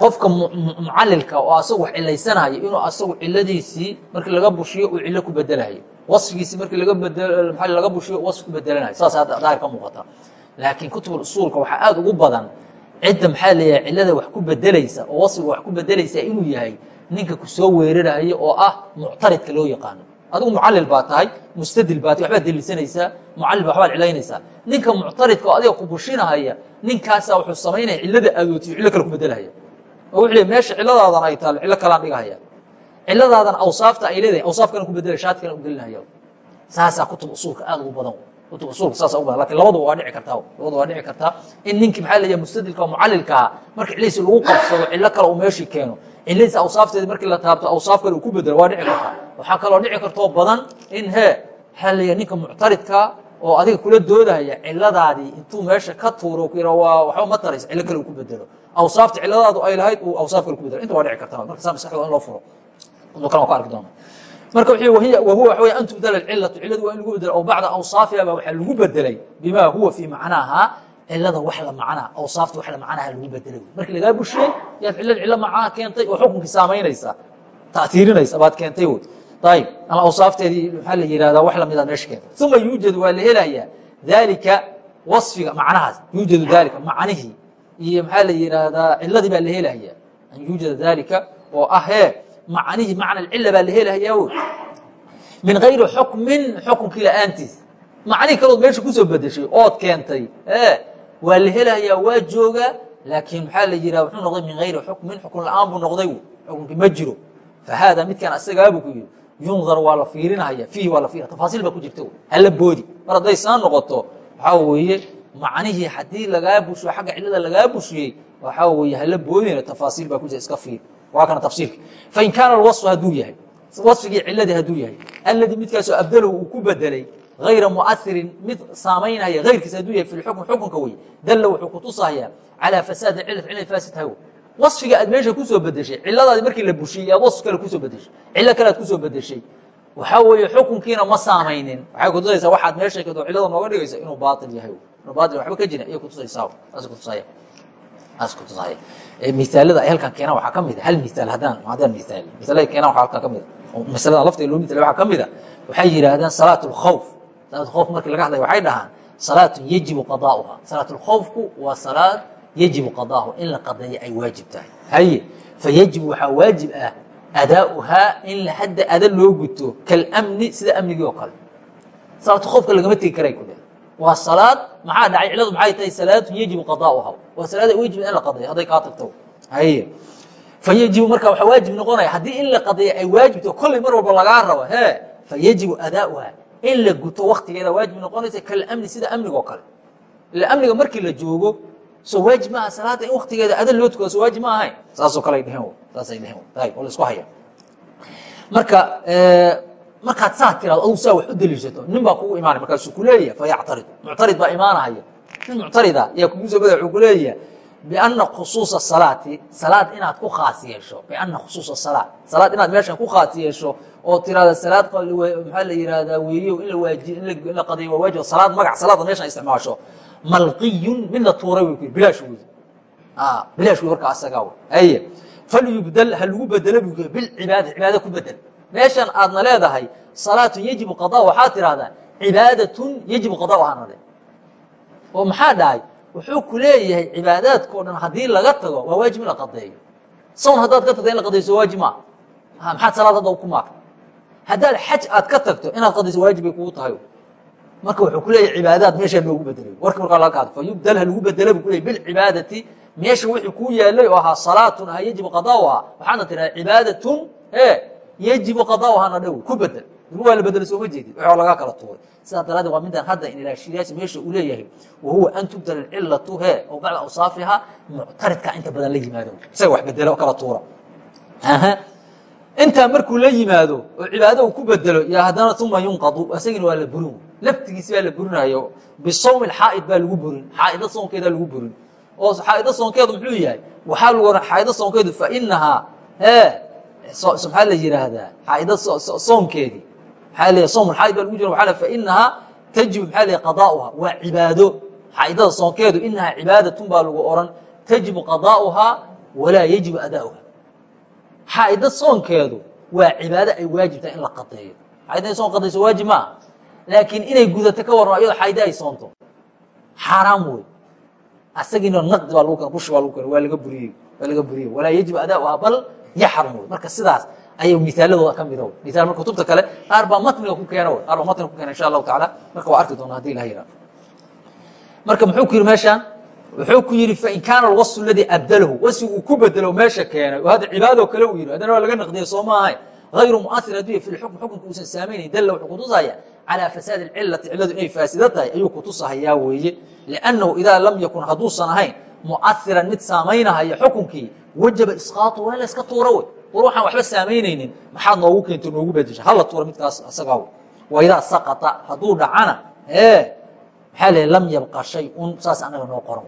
A: qofka mucalilka oo asagu wax cilaysanayo inuu asagu ciladiisii markii laga bushiyo uu cilo ku bedelayo. Wasfigiisii markii laga bushiyo wasfi ku bedelanayo saas daahir ka muuqata. Laakiin kutub usuulka waxaa aada ugu badan cidda maxaa leeyahay cilada wax ku bedelaysa oo wasfiga wax ku bedelaysa inuu yahay ninka ku soo weeraraya oo ah muctaridka loo yaqaano adigu mucalil baa tahay mustadil baa tahay waxbaad delisanaysaa mucalil ba waxbaad cilaynaysaa ninka muctaridka adiga ku bushinahaya ninkaasaa wuxuu samaynaya cilada aadootiyo cillo kale ku bedelahaya oo wuxuu leey meesha ciladaadan ay taalo cillo kalaan dhigahaya ciladaadan awsaafta ay leedahay awsaaf kale ku bedelaya shaad kale u gelinahaya saasaa kutub usuulka aada ugu badan kutub usuulka saasa u badan laakiin labaduba waa dhici kartaa labadu waa dhici kartaa in ninkii maxaa leeyahay mustadilka oo mucalilkaa marka ciladiisi lagu qabsado cillo kale uu meeshii keeno ciladiisa awsaafteedi markii la taabto awsaaf kale uu ku bedelo waa dhici kartaa. Waxaa kaloo dhici kartoo badan in he maxaa leeyahay ninka muctaridka oo adiga kula doodahaya ciladaadii intuu meesha ka tuuro ku yidha waa waxba ma taraysa cillo kale uu ku bedelo. Awsaafta ciladaadu ay lahayd uu awsaaf kale ku bedelo. Inta waa dhici karta marka saa maskaxda in loo furo. Kale waan ku arki doona marka wahuwa waxa wey an tubdala cilatu ciladu waa in lagu bedelo aw bacda awsaafiha baa waxaa lagu bedelay bima huwa fii macnaaha cilada wax la macnaa awsaafta wax la macnaha lagu bedelay markii lagaa bushiyey yaad cilada cillo macnaha keentay oo xukunkii saamaynaysa ta'tiirinaysa baad keentay wey ayib ama awsaafteedii maxaa la yihahdaa wax lamida meesha keentay. Uma yuujadu waa la helayaa daalika wasfiga macnahaas yuujadu daalika macnihii iyo maxaa la yihahdaa ciladii baa la helayaa an yuujada daalika oo ah hee macnihii macna cila baa la helayaa wey min gayri xukmin xukunkii la'aantiis. Macnihii kalood meesha ku soo bedeshay ood keentay. Waa la helayaa waa joogaa laakiin maxaa la yihaha wuxuu noqday min gayri xukmin xukun la'aan buu noqday xukunkii ma jiro. Fa haada midkaan asagaabuu ku yidhi yundar waa la fiirinaya fiihi waa la fiirina tafaasiil baa ku jirta hala boodi. Mar hadday saa noqoto waxaa weeye macnihii haddii lagaa bushiyo xagga cilada lagaa bushiyey waxaa weeye hala boodina tafaasiil baa ku jira iska fiir waa kana tafsiirka fain kaana alwasfu hadduu yahay wasfigii ciladii hadduu yahay alladii midkaasoo abdalahu uu ku bedelay غayra muahirin mid saamaynaya ayrkiis hadduu yahay fi xukm xukunka wey dalla wuxuu kutusahayaa calىa fasaadi cilat cilad faasid haw wasfiga aad meesha ku soo bedeshay ciladaadi markii la bushiyey aad wasf kale ku soo bedeshay cillo kale aad ku soo bedeshay waxaa weeye xukunkiina ma saamaynin waxay kutusaysaa waxaad meesha keento cilada nooga dhigaysa inuu baail yahay inuu baail waxba ka jirin ayay kutusaysaa saas kutusaya misaalada halkan keenaan waxaa ka mid a hal misaal haddaan haddaan misaal. Misalada keenaan waxaa halkan ka mid a masalada lafteeda loo misaal waxaa ka mid a waxay yidhaahdaan salaat اlkhawf salaat khawf markii laga hadlaya waxay dhahaan salaatun yajibu qadaa'uha salaat اlkhawfku waa salaad yajibu qadaahu in la qadeeyo ay waajib tahay. Haye fayajibu waxaa waajib ah adaa'uhaa in hadda ada loo guto kalmni sida amnigii oo kale. Salaatu khawfka lagama tegi karay ku waa salaad maxaa dhacay? Ciladu maxay tahay? Salaatun yajibu qadaa'uha waa salaad ay waajib in la qadeeyo hadday kaa tagto. Haye fayajibu marka waxaa waajib noqonaya haddii in la qadeeyo ay waajibto kolley mar walba lagaa rabo he. Fayajibu adaa'uha in la guto waktigeeda waajib noqonaysa kalamni sida amniga oo kale. Ila amniga markii la joogo soo waajib maaha salaada in waktigeeda ada loo tukado soo waajib ma ahayn saasoo kale ay dheheen saasay dheheen ayib oo la isku haya. Marka markaad saa tirado aduu saa wax u deliishato nin baa kugu imaanay markaasuu kuleeyaha fayactarid muctarid baa imaanahaya nin muctarida ayaa kugu soo bada wuxuu kuleeyaha biana khusuuصa salaati salaad inaad ku khaas yeesho. Biana khusuuصa salaa salaad inaad meeshan ku khaas yeesho oo tirada salaad maxaa la yihahdaa weeyo in la waaji in la qadayo waa waajib. Salaad magac salaada meeshan isticmaasho. Malqiyun mid la tuuray way ku bilaash wey bilaash wey warka asagaa wey aye. Falyubdal ha lagu bedelo bu bilcibaada cibaada ku bedel meeshan aadna leedahay salaatun yajibu qadaa waxaa tirahdaa cibaadatun yajibu qadaahana le oo maxaa dhahay? Wuxuu ku leeyahay cibaadaadkao dhan haddii laga tago waa waajib in la qadeeyo. Sown haddaad ka tagto in la qadayso waajib maa maxaad salaad hadda ku maarta haddaad xaj aad ka tagto inaad qadayso waajib bay kugu tahay. Marka wuxuu kuleeyahay cibaadaad meeshaa loogu bedelay warki markaa laga kaado fayubdal ha lagu bedela bu kuleeyay bilcibaadati. Meesha wixii kuu yaalay oo ahaa salaatun ah yajibu qadaauha waxaadna tiraa cibaadatun e yajibu qadaauhana dhow ku bedel duma waa la bedelay sooma jeedid waxaa lagaa kala tuuray sidaa daraaddeed waa midaan hadda inaashiyaasi meesha uu leeyahay wa huwa an tubdala alcilatu he oo bacda awsaafiha muctaridka inta badan la yimaado isaga wax bedela oo kala tuura intaa markuu la yimaado oo cibaado ku bedelo yo haddana uma yunqadu isagina waa la burin laftigiisi baa la burinayo bisawmi xaa'id baa lagu burin xaa'ida soonkeeda lagu burin oo xaa'ida soonkeedu muxuu yahay waxaa lagu ohan xaa'ida soonkeedu fa inahaa e maxaa la yihaahdaa xaa'ida soonkeedii maxaa leeyahay soom baa lagu jira waxa fa inahaa tajibu maxaa leeyahay qadaa'uha waa cibaado. Xaa'idada soonkeedu inahaa cibaadatun baa lagu oran. Tajibu qadaa'uhaa walaa yajibu adaa'uha xaa'ida soonkeedu waa cibaado ay waajibtahay in la qadeeyo. Xaa'ida in soon qadayso waajib maaha laakiin inay gudato ka warramo iyadoo xaa'ida ay soonto. Xaaraam wey asagiina naqdi baa lagu kena bushi baa lagu kena waa laga buriyey waa laga buriyey. Walaa yajibu adaa'uha bal yaxrum marka sidaas ayay misaaladooda ka mida misaal marka kutubta kale qaar baa matniga ku keena qaar baa matniga ku keena insha allahu tacaala. Marka waa arki doona haddii ilaha yihahdo marka muxuu ku yidhi meeshaan? Wuxuu ku yidhi fain kaana alwasfu aladii abdalahu. Uu ku bedelo meesha keenay oo cibaadoo kale uu yidhi haddana waa laga naqdiya soo ma ahayn ayru muair haduu yahy iukm xukunka uusan saamaynay dalla wuxuu kutusaya calaa fasaadi cilati ciladu inay faasida tahay ayuu kutusahayaa weeye liannahu idaa lam yakun hadduusan ahayn muairan mid saamaynahaya xukunkii wajaba isqaau waa la iska tuura wey war waxaan waxba saamaynaynin maxaad noogu keento noogu bedesha hala tuura midkaas isagaa wa idaa saqata hadduu dhacana e maxaa l lam yabqa shay-un saas anaga noo qoran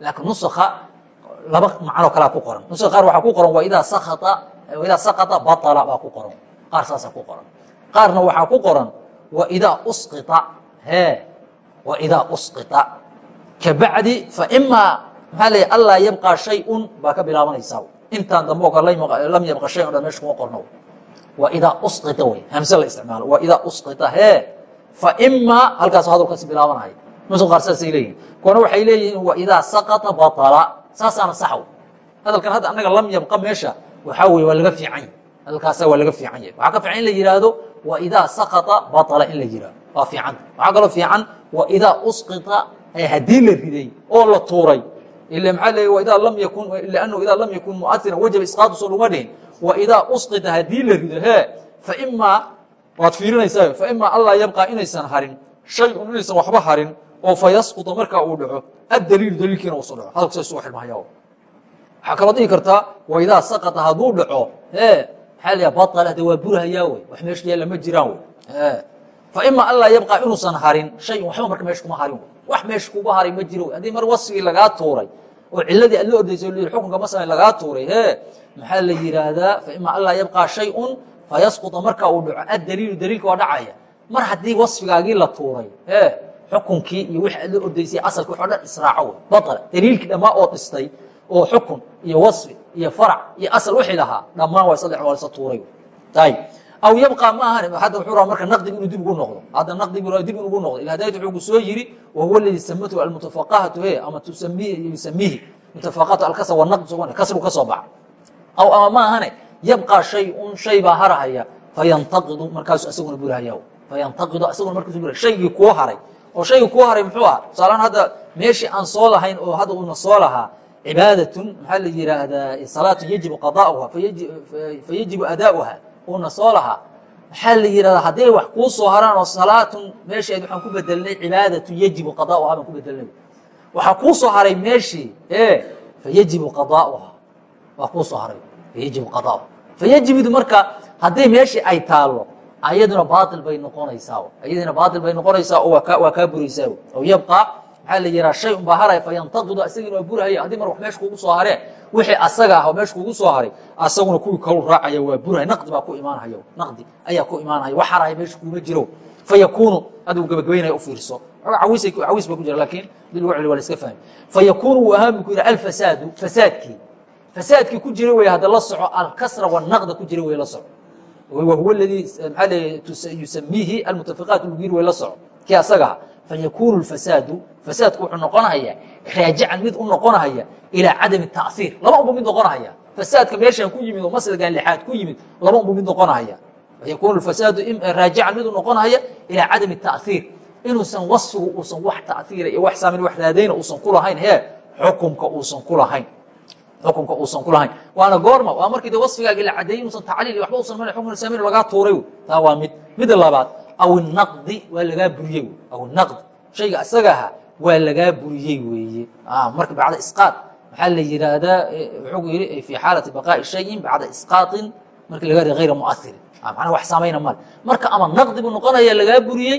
A: laakiin nuska laba macnoo kalaa ku qoran nuska qaar waxaa ku qoran wa idaa sakata waidaa sakata batala baa ku qoran qaar saasaa ku qoran qaarna waxaa ku qoran waidaa usqita hee waidaa usqita kabacdi faimaa maxaa leeya allaa yabqaa shay-un baa ka bilaabanaysaa intaan dambe kale lam yabqa shay dhan meesha kuma qorno waidaa usqita wey hamse la isticmaalo waidaa usqita hee faimaa halkaas hadalkaasi bilaabanaya nuska qaar saasay leeyihiin kuwana waxay leeyihiin waidaa sakata batala saasaana saxw hadalkan hadda annaga lam yabqa meesha waxaa weye waa laga fiican yahy hadalkaasa waa laga fiican yahy waxaa ka fiican in la yihaahdo waidaa sakata batala in la yihahdo waa fiicanta waxaa kaloo fiican waidaa usqita haddii la riday oo la tuuray ila maxaa leey waidaa lam yakun liannahu idaa lam yakun muahiran wajaba isqaatu soo dhihin waidaa usqita haddii la rido hee faimaa waad fiirinaysaa faimaa allaa yabqaa inaysan harin shay un inaysan waxba harin oo fa yasquta markaa uu dhaco addaliilu daliilkiina usu dhaco hadalku say isugu xidhmahaya waxaa kaloo dhihi kartaa waidaa sakata hadduu dhaco ee maxaa la baala waa burhayaa wey wax meesha yaalla ma jiraan wey faima allaa yabqa inuusan harin shay waxba marka meesha kuma harin wax meesha kuga haray ma jiro haddii mar wasfigii lagaa tuuray oo ciladii aad la ordaysay o xukunka masala lagaa tuuray he. Maxaa la yihaahdaa faima allaa yabqaa shay-un fayasquta marka uu dhaco. Addaliilu daliilka waa dhacaya. Mar haddii wasfigaagii la tuuray e xukunkii iyo wixii aad la ordaysay asalki wax dhan israaco wey baala daliilkii dhammaa oo dhistay oo xukun iyo wasfi iyo farac iyo asal wixii lahaa dhammaan waa saddex waa lasa tuuray. Ayib aw yabqa ma ahan hadda wuxuu rabaa marka naqdigu inuu dib ugu noqdo. Hadda naqdigu dib inugu noqdo ila wuxuu soo yiri wahuwa aladi samatu almutafaqahatu he ama tusamihi mutafaqahatu alkasr wanaqd soo kasru ka soo baxa. Aw ama ma ahane yabqa shay un shay baa harahaya fayantaqidu markaasu isaguna burahaya fayantaqidu isaguna markaasu buraya shaygii kuu haray. Oo shaygii kuu haray muxuu aha tusaalaan hadda meeshii aan soo lahayn oo hadda uuna soo lahaa cibaadatun maxaa la yihaahdaa salaatu yajibu qada'uha fayajibu adaa'uha uuna soo lahaa maxaa la yihahdaa hadday wax kuu soo haraan oo salaatun meesheed waxaan ku bedelnay cibaadatu yajibu qada'uha baan ku bedelnay waxaa kuu soo haray meeshii e fayajibu qada'uha waa kuu soo haray fayajibu qada'uha fayajibudu marka hadday meeshii ay taallo ayaduna baatil bay noqonaysaa ayadina baatil bay noqonaysaa oo waa kaa buraysaa aw yabqa maxaa la yihaha shay un baa haraya fayantaqidu isagiina waa burhaya haddii mar wax meesha kugu soo hareen wixii asaga ah oo meesha kugu soo haray asaguna kuwii kalu raacaya waa burhay naqdi baa ku imaanhaya naqdi ayaa ku imaanhaya wax haraya meesha kuuma jiro. Fayakuunu haduu gabagabaynaya u fiirso. Cawiis cawiis ba ku jira lakiin dii lagu celi waa la iska fahmi fayakuunu wuu ahaan bu ku yihi alfasaadu fasaadkii. Fasaadkii ku jira wey hadda la soco alkasra wanaqda ku jira wey la soco. Wahuwa aladii maxaa leeya yusamiihi almutafiqaat lagu yiri way la soco. Kii asagaha fayakuunu lfasaadu fasaadku wuxuu noqonahaya raajican mid u noqonahaya ilaa cadami ta'iir laba unbu mid noqonahaya fasaadka meeshaan ku yimid oo masrigan lixaad ku yimid laba unbu mid noqonahaya fayakuunu fasaadu raajican mid u noqonahaya ilaa cadami ta'iir inuusan wasfigu uusan wax ta'iira iyo wax saamin wax raadayna uusan ku lahayn hee xukumka uusan ku lahayn xukunka uusan ku lahayn waana goorma waa markii de wasfigaagi la cadeeyey inuusan tacliil waxba usan mal xukun saamin lagaa tuuray taa waa mid midda labaad aw naqdi waa lagaa buriyey aw naqdi shayga isaga ahaa waa lagaa buriyey weeye marka bacda isqaad maxaa la yihaahdaa wuxuu yiri fi xaalati baqaa'i shayin bacda isqaaطin markii laga ri hayra muahirin manaa wax saamayna male marka ama naqdi buu noqonaya lagaa buriyey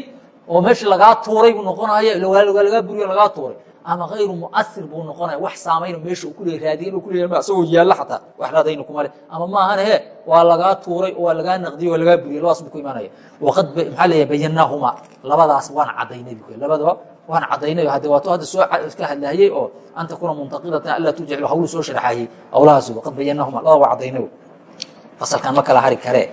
A: oo meesha lagaa tuuray buu noqonaya lagaa buriyo lagaa tuuray ama hayru muahir buu noqonaya wax saamayno meesha uu ku le raadiye inuu ku leeya isagoo yaalla xataa. Wax raadayna kumale ama maahana he waa lagaa tuuray waa lagaa naqdiyey waa lagaa buriyey labadaas buu ku imaanaya. Waqad maxaa leeyahay bayanaahuma labadaas waan cadaynay bu labadaba waan cadaynay hadde waato hadda soo ka hadlaayey oo an takuna muntaqidatan anlaa turjic hawlu soo sharxaayey hawlahaas waqad bayanaahuma labada waa cadaynay fasalkan ma kala hari karee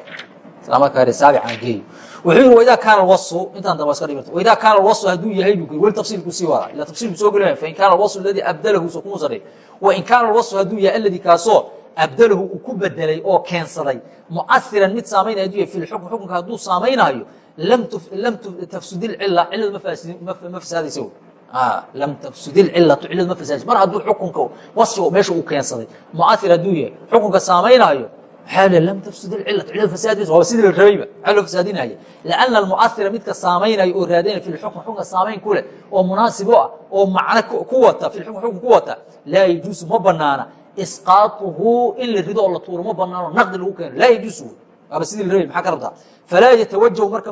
A: islaama kare saabicaan geeyo. Wuxuu yihi waidaa kaana alwasu intaan dambe iska dhibirta waidaa kaana alwasu hadduu yahay buu weli tafsiilku sii wadaa ila tafsiilku soo gelinaya fain kaana alwasu alladii abdalahu soo kuma sadhay wa in kaana alwasu hadduu yahay alladii kaasoo abdalahu uu ku bedelay oo keensaday. Muahiran mid saamaynaya hadduu yahay fi lxukm xukunka hadduu saamaynayo lam tafsud ilcila ciladu ma fasaadaysa lam tafsud ilcilatu ciladu ma fasaadaysa. Mar hadduu xukunka wasfiga meesha uu keensaday. Muahir hadduu yahay xukunka saamaynayo maxaa l lam tafsud ilcila cilada fasaadaysa waaba sidii la rabayba maxaa loo fasaadinaya lianna almuahira midka saamaynaya oo raadinaya fi lxukm xukunka saamayn ku leh oo munaasib u ah oo macno ku wata fi lxukm xukun ku wata laa yajuusu ma banaana isqaatuhu in la rido oo la tuuro ma banaano naqdi lagu keeno laa yajuusu waaba sidii la rabay maxaa ka rabtaa falaa yatawajahu marka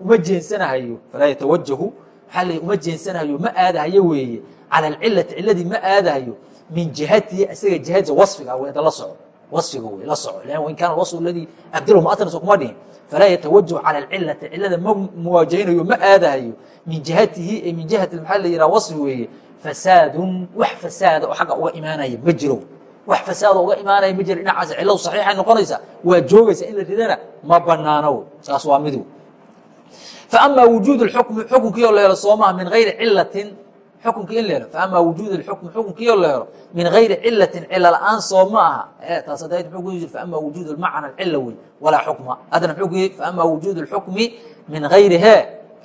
A: uma jeensanahayo falaa yatawajahu maxaa la uma jeensanahayo ma aadahayo weeye cala alcilati ciladii ma aadahayo min jihatihi isaga jihadiisa wasfiga inta la soco wasfiga wey la soco lan wain kaana alwasfu aladii abdilahu mu'ataran soo kuma dhihin. Falaa yatawajahu cala alcilati cilada ma muwaajahinayo ma aadahayo min jihatihi ee min jihati maxaa la yidhaha wasfi weeye fasaadun wax fasaada oo xagga uga imaanaya ma jiro. Wax fasaada uga imaanaya ma jiro. Dhinacaas ciladu saxiixay noqonaysa waa joogaysa in la ridana ma banaano wey saas waa mid faama wujuud xukmi xukunkiioo la helo soomaha min gayri cilatin xukunkii in la helo faama wujuud اxukmi xukunkiioo la helo min gayri cilatin cila la-aan soo ma aha taas hadda mxuu ku jir faama wujuud اlmacna cila wey walaa xukma haddana mxuu ku yiri faama wujuud اlxukmi min gayri he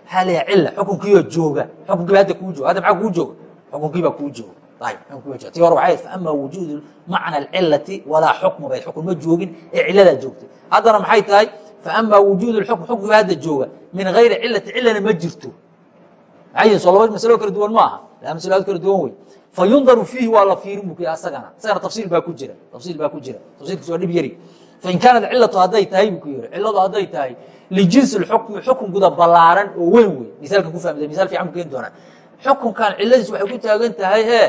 A: maxaa leeyahay cila xukunkiioo jooga xukunkiiba hadda kuu jooga hadda maxaa kuu jooga xukunkiibaa kuu jooga ti hore waxay faama wujuud macna اcilati walaa xukma bay xukun ma joogin ee ciladaa joogtay haddana maxay tahay faama wujuud اxukm xukunkiiba hadda jooga min gayri cilati cilana ma jirto maxay soo laba masalo kala duwan ma aha masalo kala duwan wey fayundaru fiihi waa la fiirin bu asagana. Isagana tafsiil baa ku jira. Tafsiil baa ku jira. Tafsiilkiis waa dhib yari. Fain kaanat cilatu hadday tahay bu ku yiri. Ciladu hadday tahay lijinsi اxukmi xukun guda ballaaran oo weyn wey misaalkan ku fahmida misal fiican bu keeni doonaa. Xukunkan ciladiis waxay ku taagan tahay e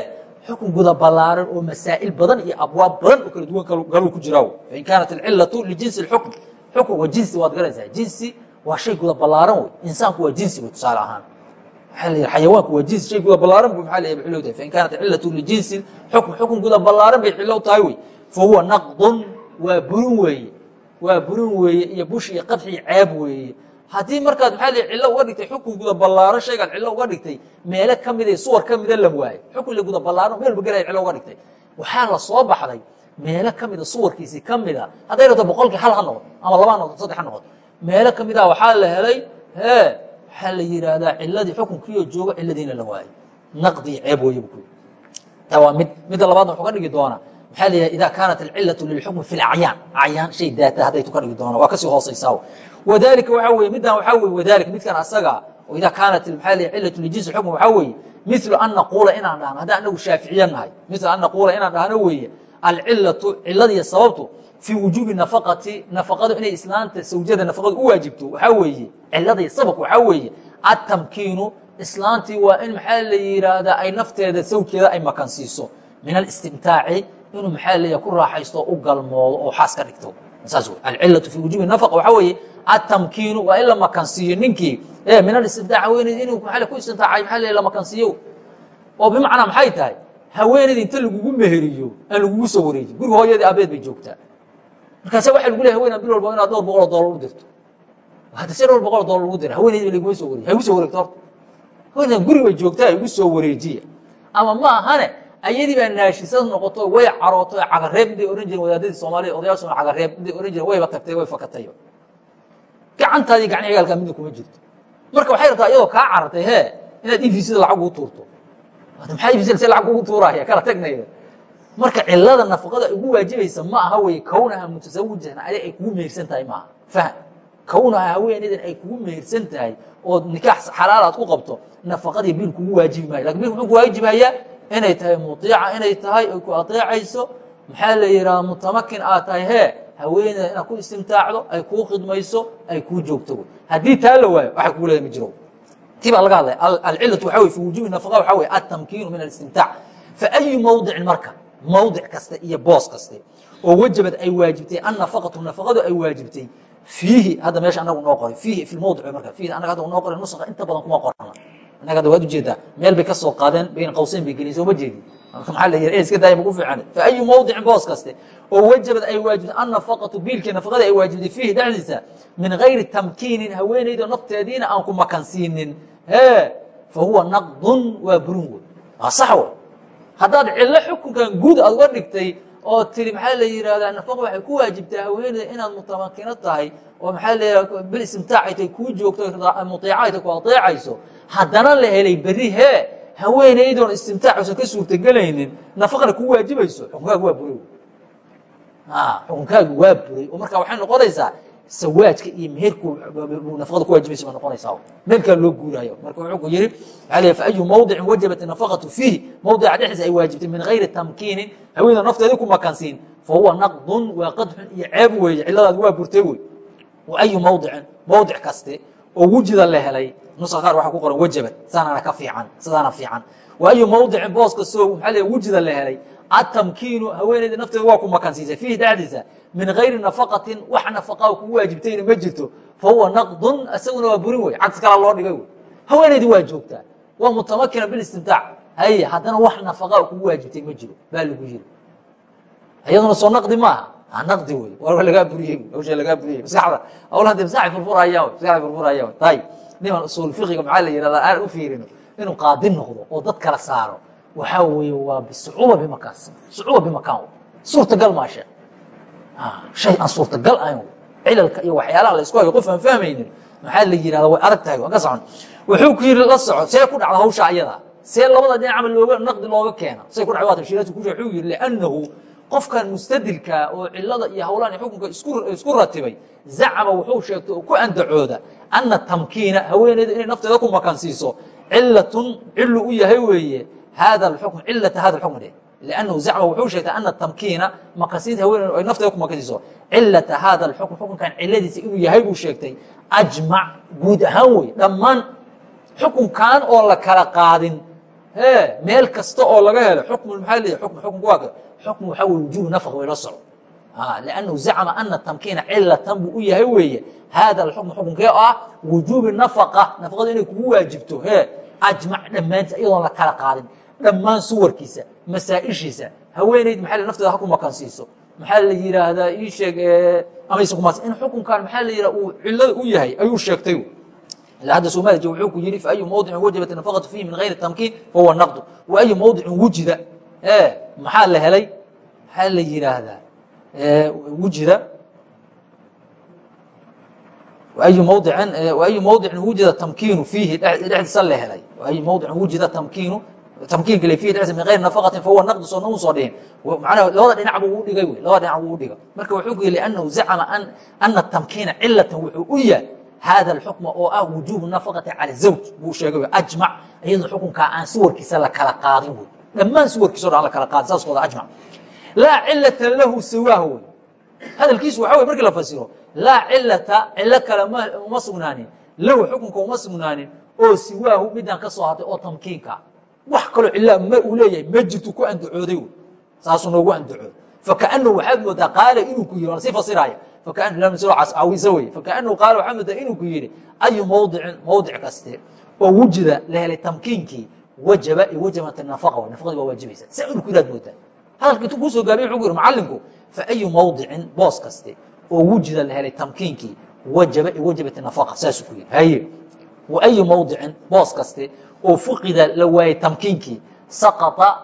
A: xukun guda ballaaran oo masaa'il badan iyo abwaab badan oo kala duwan galuu ku jiraa fain kaanat alcilatu lijinsi اxukm xukun waa jinsi waad garanaysaa jinsi waa shay guda ballaaran wey insaanku waa jinsi wey tusaale ahaan xayawaanku waa jinsi shay guda ballaaran bu maa la xillow tahay fain kaanat cilatu lijinsi xukm xukun guda ballaaran bay xillow tahay wey. Fa huwa naqdun waa burin weeye. Waa burin weeye iyo bush iyo qadxi iyo ceeb weeye. Haddii markaad maxaa la cillo uga dhigtay xukun guda ballaaran shaygaad cillo uga dhigtay meelo ka mida suwar ka mida la waaye. Xukun la guda ballaaran meel bagelaya cillo uga dhigtay. Waxaa la soo baxday meelo ka mida suwarkiisii ka mida hadday rabto boqolkii hal ha noqdo ama laba ha noqdo saddex ha noqdo meelo ka mida waxaa la helay hee waxaa la yidhaahdaa ciladii xukunkiioo jooga ciladiina la waayo naqdi ceeb weeye bu ku taa waa mid midda labaadna wuxuu ka dhigi doonaa. Maxaa la yidhaha ida kaanat alcilatu lilxukmi fi lacyaan acyaan shay daata hadday tu ka dhigi doona waa ka sii hoosaysaa. Wadalika waxaa weye middan waxaa weye wadalika midkan asaga oo ida kaanat maxaa la cilatu lijinsi xukm waxaa weeye milu an naquula inaan dhahno. Haddaan anagu shaaficiya nahay. Milu an naquula inaan dhahno weeye alcilatu ciladiiyo sababtu fii wujuubi nafaqati nafaqadu inay islaanta sawjada nafaqadu u waajibto waxaa weeye ciladiiyo sababku waxaa weeye atamkiinu islaantii waa in maxaa la yidhaahdaa ay nafteeda sawjkeeda ay makansiiso. Min alistimtaaci inuu maxaa leeya ku raaxaysto u galmoodo oo xaas ka dhigto. Saas wey alcilatu fii wujuubi nafaqa waxaa weeye atamkiinu waa in la makansiiyo ninkii. E min alistimtaac haweeneyd inuu maa ku istimtaacay maa la makansiiyo? Oo bimacnaa maxay tahay? Haweeneyd inta lagugu meheriyo aan lagugu soo wareejin guriga hooyadii aabeed bay joogtaa markaase waxa lagu leey haweena bil walba inaad dhowr boqoloo doolar u dirto. Hadda se dhowr boqoloo doolar lagu dira haweeneyd laguma soo wareeji ha igu soo wareegto horta. Haweeneydan guri bay joogtaa igu soo wareejiya. Ama ma ahane ayadii baa naashisad noqoto way carooto cagareeb miday ohan jireen wadaadadii soomaalida odayaashu cagareeb miday ohan jireen wayba tagtay way fakatay. Gacantaadii gacni cigaalkaa midna kuma jirto. Marka waxay rabtaa iyadoo kaa carartay hee inaad ifisida lacag ugu tuurto. Maxaa ifisida se lacag ugu tuuraya? Kala tagnayda marka cilada nafaqada ugu waajibaysa ma aha wey kownaha mutasawijan adi ay kugu mehersan tahay maaha faham. Kownaha haweeneydan ay kugu mehersan tahay oo nikaax xalaal aad ku qabto nafaqadii bil kugu waajibi maayo. Lakin bil muxuu ku waajibayaa inay tahay muiica inay tahay ay ku adeecayso. Maxaa la yidhaha mutamakin aad tahay hee haweeneyda inaad ku istimtaacdo ay kuu khidmayso ay kuu joogto haddii taa la waayo waxa kugu leeda ma jiro ti baa laga hadlaya. Alcilatu waxa wey fi wujubi nafaqa waxa wey altamkiinu min alistimtaac. Faayu mawdicin marka mawdic kasta iyo boos kaste oo wajabad ay waajibtay annafaqatu nafaqadu ay waajibtay. Fiihi hadda meesha anagu noo qoray. Fiihi fi mawdic marka. Fiihi anaga hadda noo qoray nusaqa inta badan kuma qorana. Anaga hadda waad u jeedaa meel bay ka soo qaadeen bayn qawseyn bay gelin soo ma jeedi marka maxaa la yidhi? Iska daaya maku fiican fa ayu mawdicin boos kaste? Oo wajabad ay waajibtay annafaqatu biilkii nafaqadii ay waajibtay. Fiihi dhexdiisa min gayri tamkiinin haweenayda nafteediina aan ku makansiinin. Hee fa huwa naqdun waa burin wey waa sax wey haddaad cillo xukunkan guud aad dhigtay oo tiri maxaa la yidhahdaa nafaqa waxay ku waajibtaa haweeneyda inaad mutamakino tahay oo maxaa la yidhahda bil istimtaac kuu joogto tay ku adeecayso haddana la helay berri hee haweenaydoon istimtaac ka suurtagelaynin nafaqana kuu waajibayso xukunkaagu waa buray xukunkaagu waa buray oo marka waxay noqonaysaa sawaajka iyo meherku nafaqada ku waajibaysa ba noqonaysaa. Meelkaa loo guuraayo. Marka wuxuu ku yidhi waxaa leeyahay fa ayu mawdicin wajabat nafaqatu fiihi? Mawdica dhexdiisa ay waajibtay min gayri tamkiinin. Haweenada nafteeda ku makansiin. Fa huwa naqdun waa qadxun iyo ceeb weeye. Cilladaadi waa burtay wey wa ayu mawdicin mawdic kaste oo wujida la helay. Nusa qaar waxaa ku qoran wajabat. Sidaana ka fiican. Sidaana fiican. Wa ayu mawdicin boos kastoo maxaa wujida la helay atamkiinu haweeneyda nafteeda waa ku makansiisay fiihi dhexdiisa min gayri nafaqatin wax nafaqaa kugu waajibtayna ma jirto fa huwa naqdun isaguna waa burin wey cagsi kala loo dhigay wey haweeneydii waa joogtaa waa mutamakina bilistimtaac haye haddana wax nafaqaa kugu waajibtay ma jiro baa lagu yiri iyaduna soo naqdi maaha naqdi wey war lagaa buriyey hawsha lagaa buriyey maskaxda hawlahan de maskaxay furfurayaan maskaxay furfurayaan tayib niman usuul fiqiga maxaa la yidhahdaa aan u fiirino inuu qaadi noqdo oo dad kala saaro waxaa weeye waa bisucuuba bimakaan sucuuba bimakaan suurtagal maashe shay aan suurtagal ahayn cilalka iyo waxyaalaha la isku hayo qof aan fahmaynin. Maxaa la yihahda way adag tahay ka socon. Wuxuu ku yidhi la soco see ku dhacda hawsha ayada. See labada dhinac camal looga naqdi looga keena. Say ku dhacda waa tafsiiraadku ku wuxuu yidhi liannahu qofkan mustadilka oo cilada iyo hawlahan iyo xukunka isku ratibay zacama wuxuu sheegtay oo ku andacooda ana tamkiina haweeneyda inay nafteeda ku makansiiso cilatun cilu u yahay weeye hada اxukm cilata hada اxukm dheh لأnhu zacma wuxuu sheegtay ana tamkiina makasiinta haweeney ay nafteeda ku makasiiso cilata hada اxukm xukunkan ciladiisa inuu yahay buu sheegtay ajmac guud ahaan wey dhammaan xukunkan oo la kala qaadin e meel kasta oo laga helo xukm maxaa leeyahy xukm xukunku waa xukm waxaa wey wujubu nafq way la soco لأnhu zacma ana tamkiina cilatan buu u yahay weeye hada اxukm xukunkee oo ah wujuubi nafaqa nafaqada inay kugu waajibto he ajmac dhammaanti iyadoon la kala qaadin dhammaan suwarkiisa masaaishiisa haweeneyd maa nafteeda ha ku makansiiso maxaa la yihaahdaa ii sheeg amayse kuma in xukunkan maxaa la yihah uu cilada u yahay ayuu sheegtay. Ila hadda soomaalija wuxuu ku yidhi faأyu mawdicin wajabat nafaqatu fiihi min gayri tamkiin fahuwa naqdu. Waayu mawdicin wujida maxaa la helay? Maxaa la yihaahdaa wujida? Ayu ayu mawdicin wujida tamkiinu fiihi dhexdiisa la helay. Ayu mawdicin wujida tamkiinu tamkiinka le fiihi dhexdiisa min gayri nafaqatin fahuwa naqdu soo nagu soo dhihin macnaha labada dhinac buu u dhigay wey labada dhinac buu u dhigay. Marka wuxuu ku yidhi liannahu zacama ana tamkiina cilatan wuxuu u yahay hada alxukma oo ah wujuubu nafaqati cala zawj buu sheegay wey ajmac iyadoo xukunkaa aan suwarkiisa la kala qaadin wey. Dhammaan suwarkiisa o dhan la kala qaadin saas kooda ajmac. Laa cilata lahu siwaahu wey. Hadalkiisu waxa wey markii la fasiro laa cilata cilo kale uma sugnaanin lahu xukunka uma sugnaanin oo siwaahu midaan ka soo hadlay oo tamkiinka wax kaloo cilaa ma uu leeyahay ma jirto ku andacooday saasuu noogu andacooday fakaanahu waxaad moodaa qaala inuu ku waa la sii fasiraya. Fakaawisa wey fakaanahu qaala waxaad moodaa inuu ku yidhi ayu mawdicin mawdic kaste oo wujida la helay tamkiinkii wajaba iyo wajabat nafaqa wey nafaqadii waa waajibaysa saa inuu ku yiraad moodaa. Hadalka intuu kuu soo gaabiy wuxuu ku yiri macallinku fa ayu mawdicin boos kaste oo wujida la helay tamkiinkii wajaba wajabat nafaqa. Saasuu ku yidhi. Haye. Wa ayu mawdicin boos kaste oo fuqida la waayey tamkiinkii saqata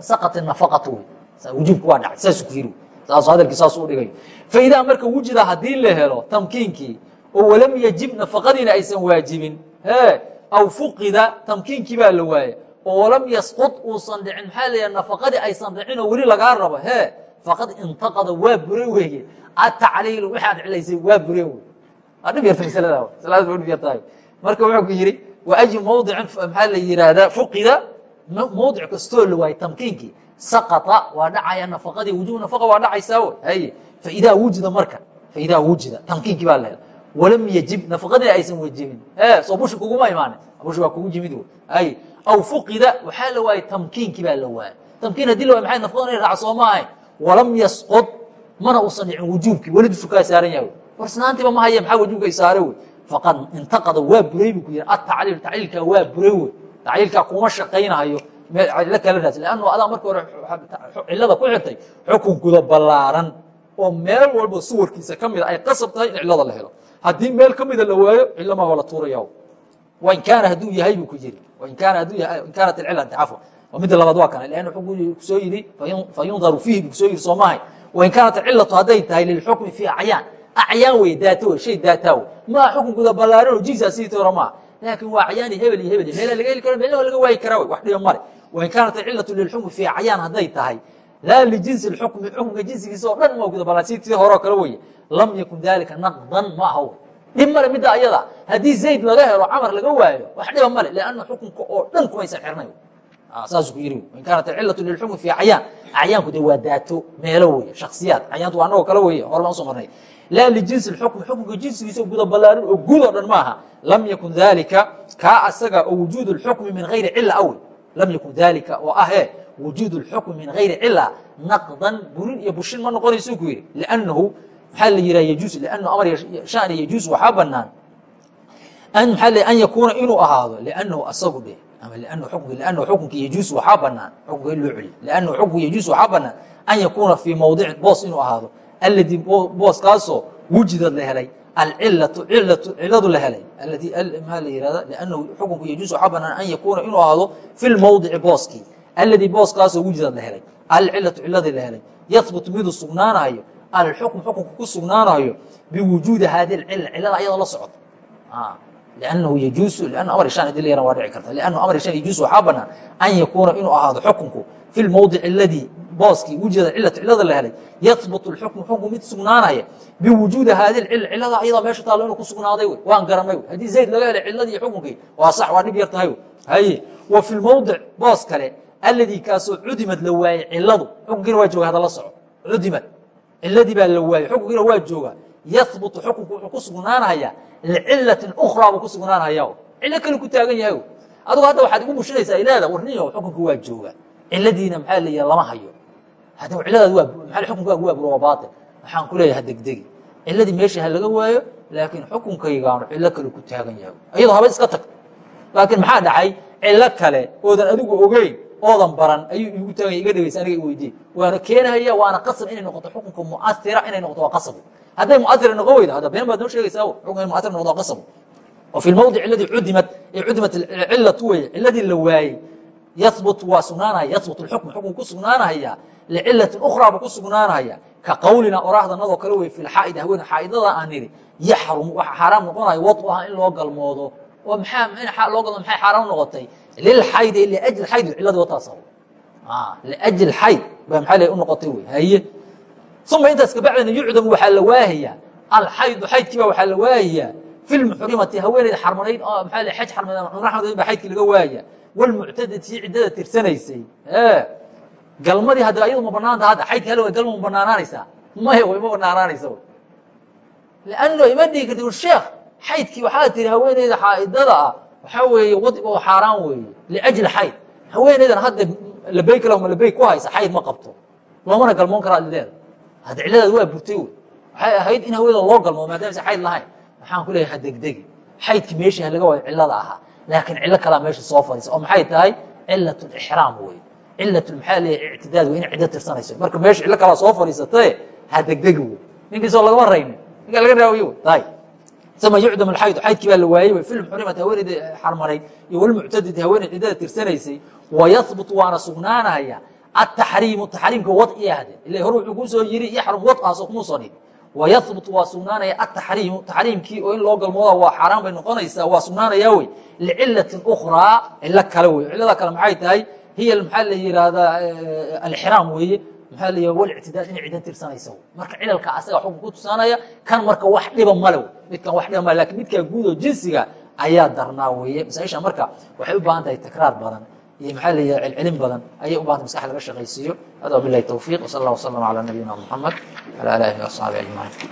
A: saqata nafaqatu wey wujuubku waa dhacay saasuu ku yidhi saasuu hadalkii saasuu u dhigay. Faidaa marka wujida haddii la helo tamkiinkii oo walam yajib nafaqadiina aysan waajibin he aw fuqida tamkiinkii baa la waayey oo lam yasqud uusan dhicin maxaa la yidhaha nafaqadii aysan dhicin oo weli lagaa rabo he faqad intaqada waa bure weeye. Atacliilu waxaad cilaysay waa bure wey waa dhib yarta masalada masalada waa dhib yartahay. Marka wuxuu ku yidhi wa ayu mawdicin maxaa la yidhaahdaa fuqida mawdic kastoo la waayey tamkiinkii saqata waa dhacaya nafaqadii wujuub nafaqa waa dhacaysaa haye faidaa wujida marka faidaa wujida tamkiinkii baa la hela. Walam yajib nafaqadiina aysan wajibin. Soo bushi kuguma imaanin bushi waa kugu jimid wey haye aw fuqida waxaa la waayey tamkiinkii baa la waayey tamkiin haddii la waay maay nafaqada inay raac soo ma ahayn walam yasqud mana uusan dhicin wujuubkii. Weli dushu kaa saaran yahay warsnaantiiba ma haya maxaa wujuubka ay saare wey faqad intaqada waa buray buu ku yihi atacliil tacliilkaa waa buray wey tacliilkaa kuma shaqaynahayo cilo kala raas lannu adaa marka hore cilada ku xirtay xukunkuda ballaaran oo meel walba suwarkiisa ka mida ay qasab tahay in cilada la helo. Haddii meel ka mida la waayo cilama waa la tuuraya wain kaana hadduu yahay buu ku yiri in kaanat alcila cafwa midda labaad waa kana lan wuxuu ku soo yidhi fayundaru fiihi buu ku soo yidhi soo maahay wain kaanat acilatu hadday tahay lilxukmi fii acyaan acyaan wey daata wey shay daataa wey maa xukunkuda ballaaran oo jinsaa sidii toora maaha laakiin waa acyaani hebel iyo hebel meelaa laga heli karo meelna waa laga waayi karaa wax dhiba male wain kaanat acilatu lilxukmi fii acyaan hadday tahay laa lijinsi اxukmi xukunka jinsigiisa oo dhan ma guda balan si tii horeo kale weye lam yakun dalika naqdan ma aha wey dhib male midda ayada haddii zayd laga helo camar laga waayo wax dhiba male lanna xukunka oo dhan kumaysan xirnay saasuu ku yiri in kaanat alcilatu lilxukmi fi acyaan acyaanku de waa daato meelo weye shaksiyaad acyaantu waa anagoo kale weye hore baan u soo marnay laa lijinsi xukm xukunka jinsigiisa guda balaarin oo guud oo dhan maaha. Lam yakun dalika kaa asaga oo wujuud اxukmi min ayri cila awl lam yakun dalika oo ahee wujuud اxukmi min ayri cila naqdan burin iyo bushin ma noqonaysu ku yidhi lnahu maxaa la yihaha yajuus lanu amar shani yajuus waxaa banaan an yakuuna inuu ahaado lanahu asagu dheh xukunka yajuus waxaa banaan xukunka in loo celiyo. Lanahu xukunka yajuus waxaa banaan an yakuuna fii mawdici boos inuu ahaado alladii booskaasoo wujidad la helay alcilatu cilatu ciladu la helay alladii maxaa la yihahda lanahu xukunku yajuus waxaa banaan an yakuuna inuu ahaado fi lmawdici booskii alladii booskaasoo wujidad la helay alcilatu ciladii la helay yahbutu miduu sugnaanayo alxukm xukunka ku sugnaanayo biwujuudi hadi cila cilada ayadoo la socota lanahu yajuusu lana amr shan haddii la yaran waa dhici karta lanahu amr shan yajuusu waxaa banaan an yakuuna inuu ahaado xukunku fi lmawdici aladii booskii wujida cilatu cilada la helay yahbutu lxukmu xukunku mid sugnaanaya biwujuudi hadi cila cilada ayadoo meesha taallo inuu ku sugnaaday wey waan garanay haddii zayd laga helay ciladii xukunkii waa sax waa dhib yar tahay haye wa fi lmawdic boos kale alladii kaasoo cudimad la waayey ciladu xukunkiina waa jooga hadala soco cudimad ciladii baa la waayey xukunkiina waa jooga yahbutu xukunku wuxuu ku sugnaanaya licilatin ukhraa buu ku sugnaanaya cilo kale ku taagan yahay adugu hadda waxaad igu bushinaysaa ilaada warniyo xukunka waa jooga ciladiina maxaa leeyaha lama hayo. Hadda ciladaad waa maa xukunka waa buro waa baatil. Waxaan ku leeyahay degdegi. Ciladii meesha ha laga waayo laakiin xukunkaygaanu cilo kale ku taagan yahay. Iyadoo haba iska tag. Laakiin maxaa dhacay? Cilo kale oodan adigu ogeyn oodan baran ayuu igu taaganya iga dhegeysa aniga i weydiye waana keenahaya waana qasab inay noqoto xukunka muaira inay noqoto waa qasab. Hadday muaira noqon weyda hadda been baad noo sheegaysaa xukunka in muair noqdo waa qasab. Oo fi lmawdic aladii cudimad ee cudimat cilatu weye ciladii la waayey yahbut waa sugnaanaya yahbut lxukm xukun ku sugnaanahaya licilatin ukhraa buu ku sugnaanahaya. Ka qawlina oraahdanadoo kale wey fi lxaa'id haween xaa'idada aan nidhi yaxrum waxa xaaraam noqonayo waduha in loo galmoodo. Oo maxaa in loo galmoodo maxay xaaraam noqotay? Lilxaydi liajli xayd ciladi wataasa liajli xayd baa maxaa la u noqotay wey haye. Uma intaas kabacdina yucdamu waxaa la waahayaa alxaydu xaydkiiba waxaa la waahayaa fi lmuxrimati haweeneyda xarmanayd oo maxaa la xaj xarmanayd cumro xarmanayd baa xaydkii laga waaya walmuctadati ciddada tirsanaysay galmadii hadda ayadu ma banaanta hadda xaydka hal galma ma banaanaanaysaa maya way ma banaanaanaysa lanno ima dhigi karti sheekh xaydkii waxaa tiri haweeneyda xaaidada ah waxaa weeye wadi oo xaaraan weeye liajli xayd haweeneydan hadda labeyk lahuma labeyk ku haysa xayd ma qabto loomana galmoon karaa leeda hadda ciladaad waa burtay wey waxay ahayd in haweeneda loo galmoodo maadaamasa xayd lahayn waxaan ku leeyahay degdegi xaydkii meeshii ha laga waayo cilada ahaa laakiin cilo kalaa meesha soo fadhiisa oo maxay tahay cilat ixraam wey cilat maxaa ictidaad wey inay ciddo tirsanayso marka meesha cilo kalaa soo fadhiisatae ha degdegi wey ninkiisoo lagama raynin ninkaa laga raawiye tahay uma yucdam alxaydu xaydkii baa la waayey wey fi lmuxrimati haweeneyda xarmanayd iyo walmuctadati haweeney ciddada tirsanaysay wayahbut waana sugnaanaya ataxriimu taxriimka wadci ahde ila hore wuxuu ku soo yiri yaxrum wadcaasoo kumuusoo dhig wayahbut waa sugnaanaya ataxriimu taxriimkii oo in loo galmooda waa xaaraan bay noqonaysaa waa sugnaanayaa wey licilatin ukhraa cilo kale wey cilada kale maxay tahay hiya maxaa la yihahdaa alxiraam weeye maxaa la walictidaad inay cidan tirsanaysa marka cilalka asaga xukun ku tusaanaya kan marka wax dhiba male midkan wax dhiba male laakiin midkaa guud oo jinsiga ayaa darnaa weeye masaaisha marka waxay u baahan tahay takraar badan iyo maxaa la yihah celcelin badan ayay u bahantay maskax laga shaqaysiiyo. Hada wabilahi towfiiq wsal allah wslam ala nabiyina muxamed wala alihi wasaxbi ajmaciin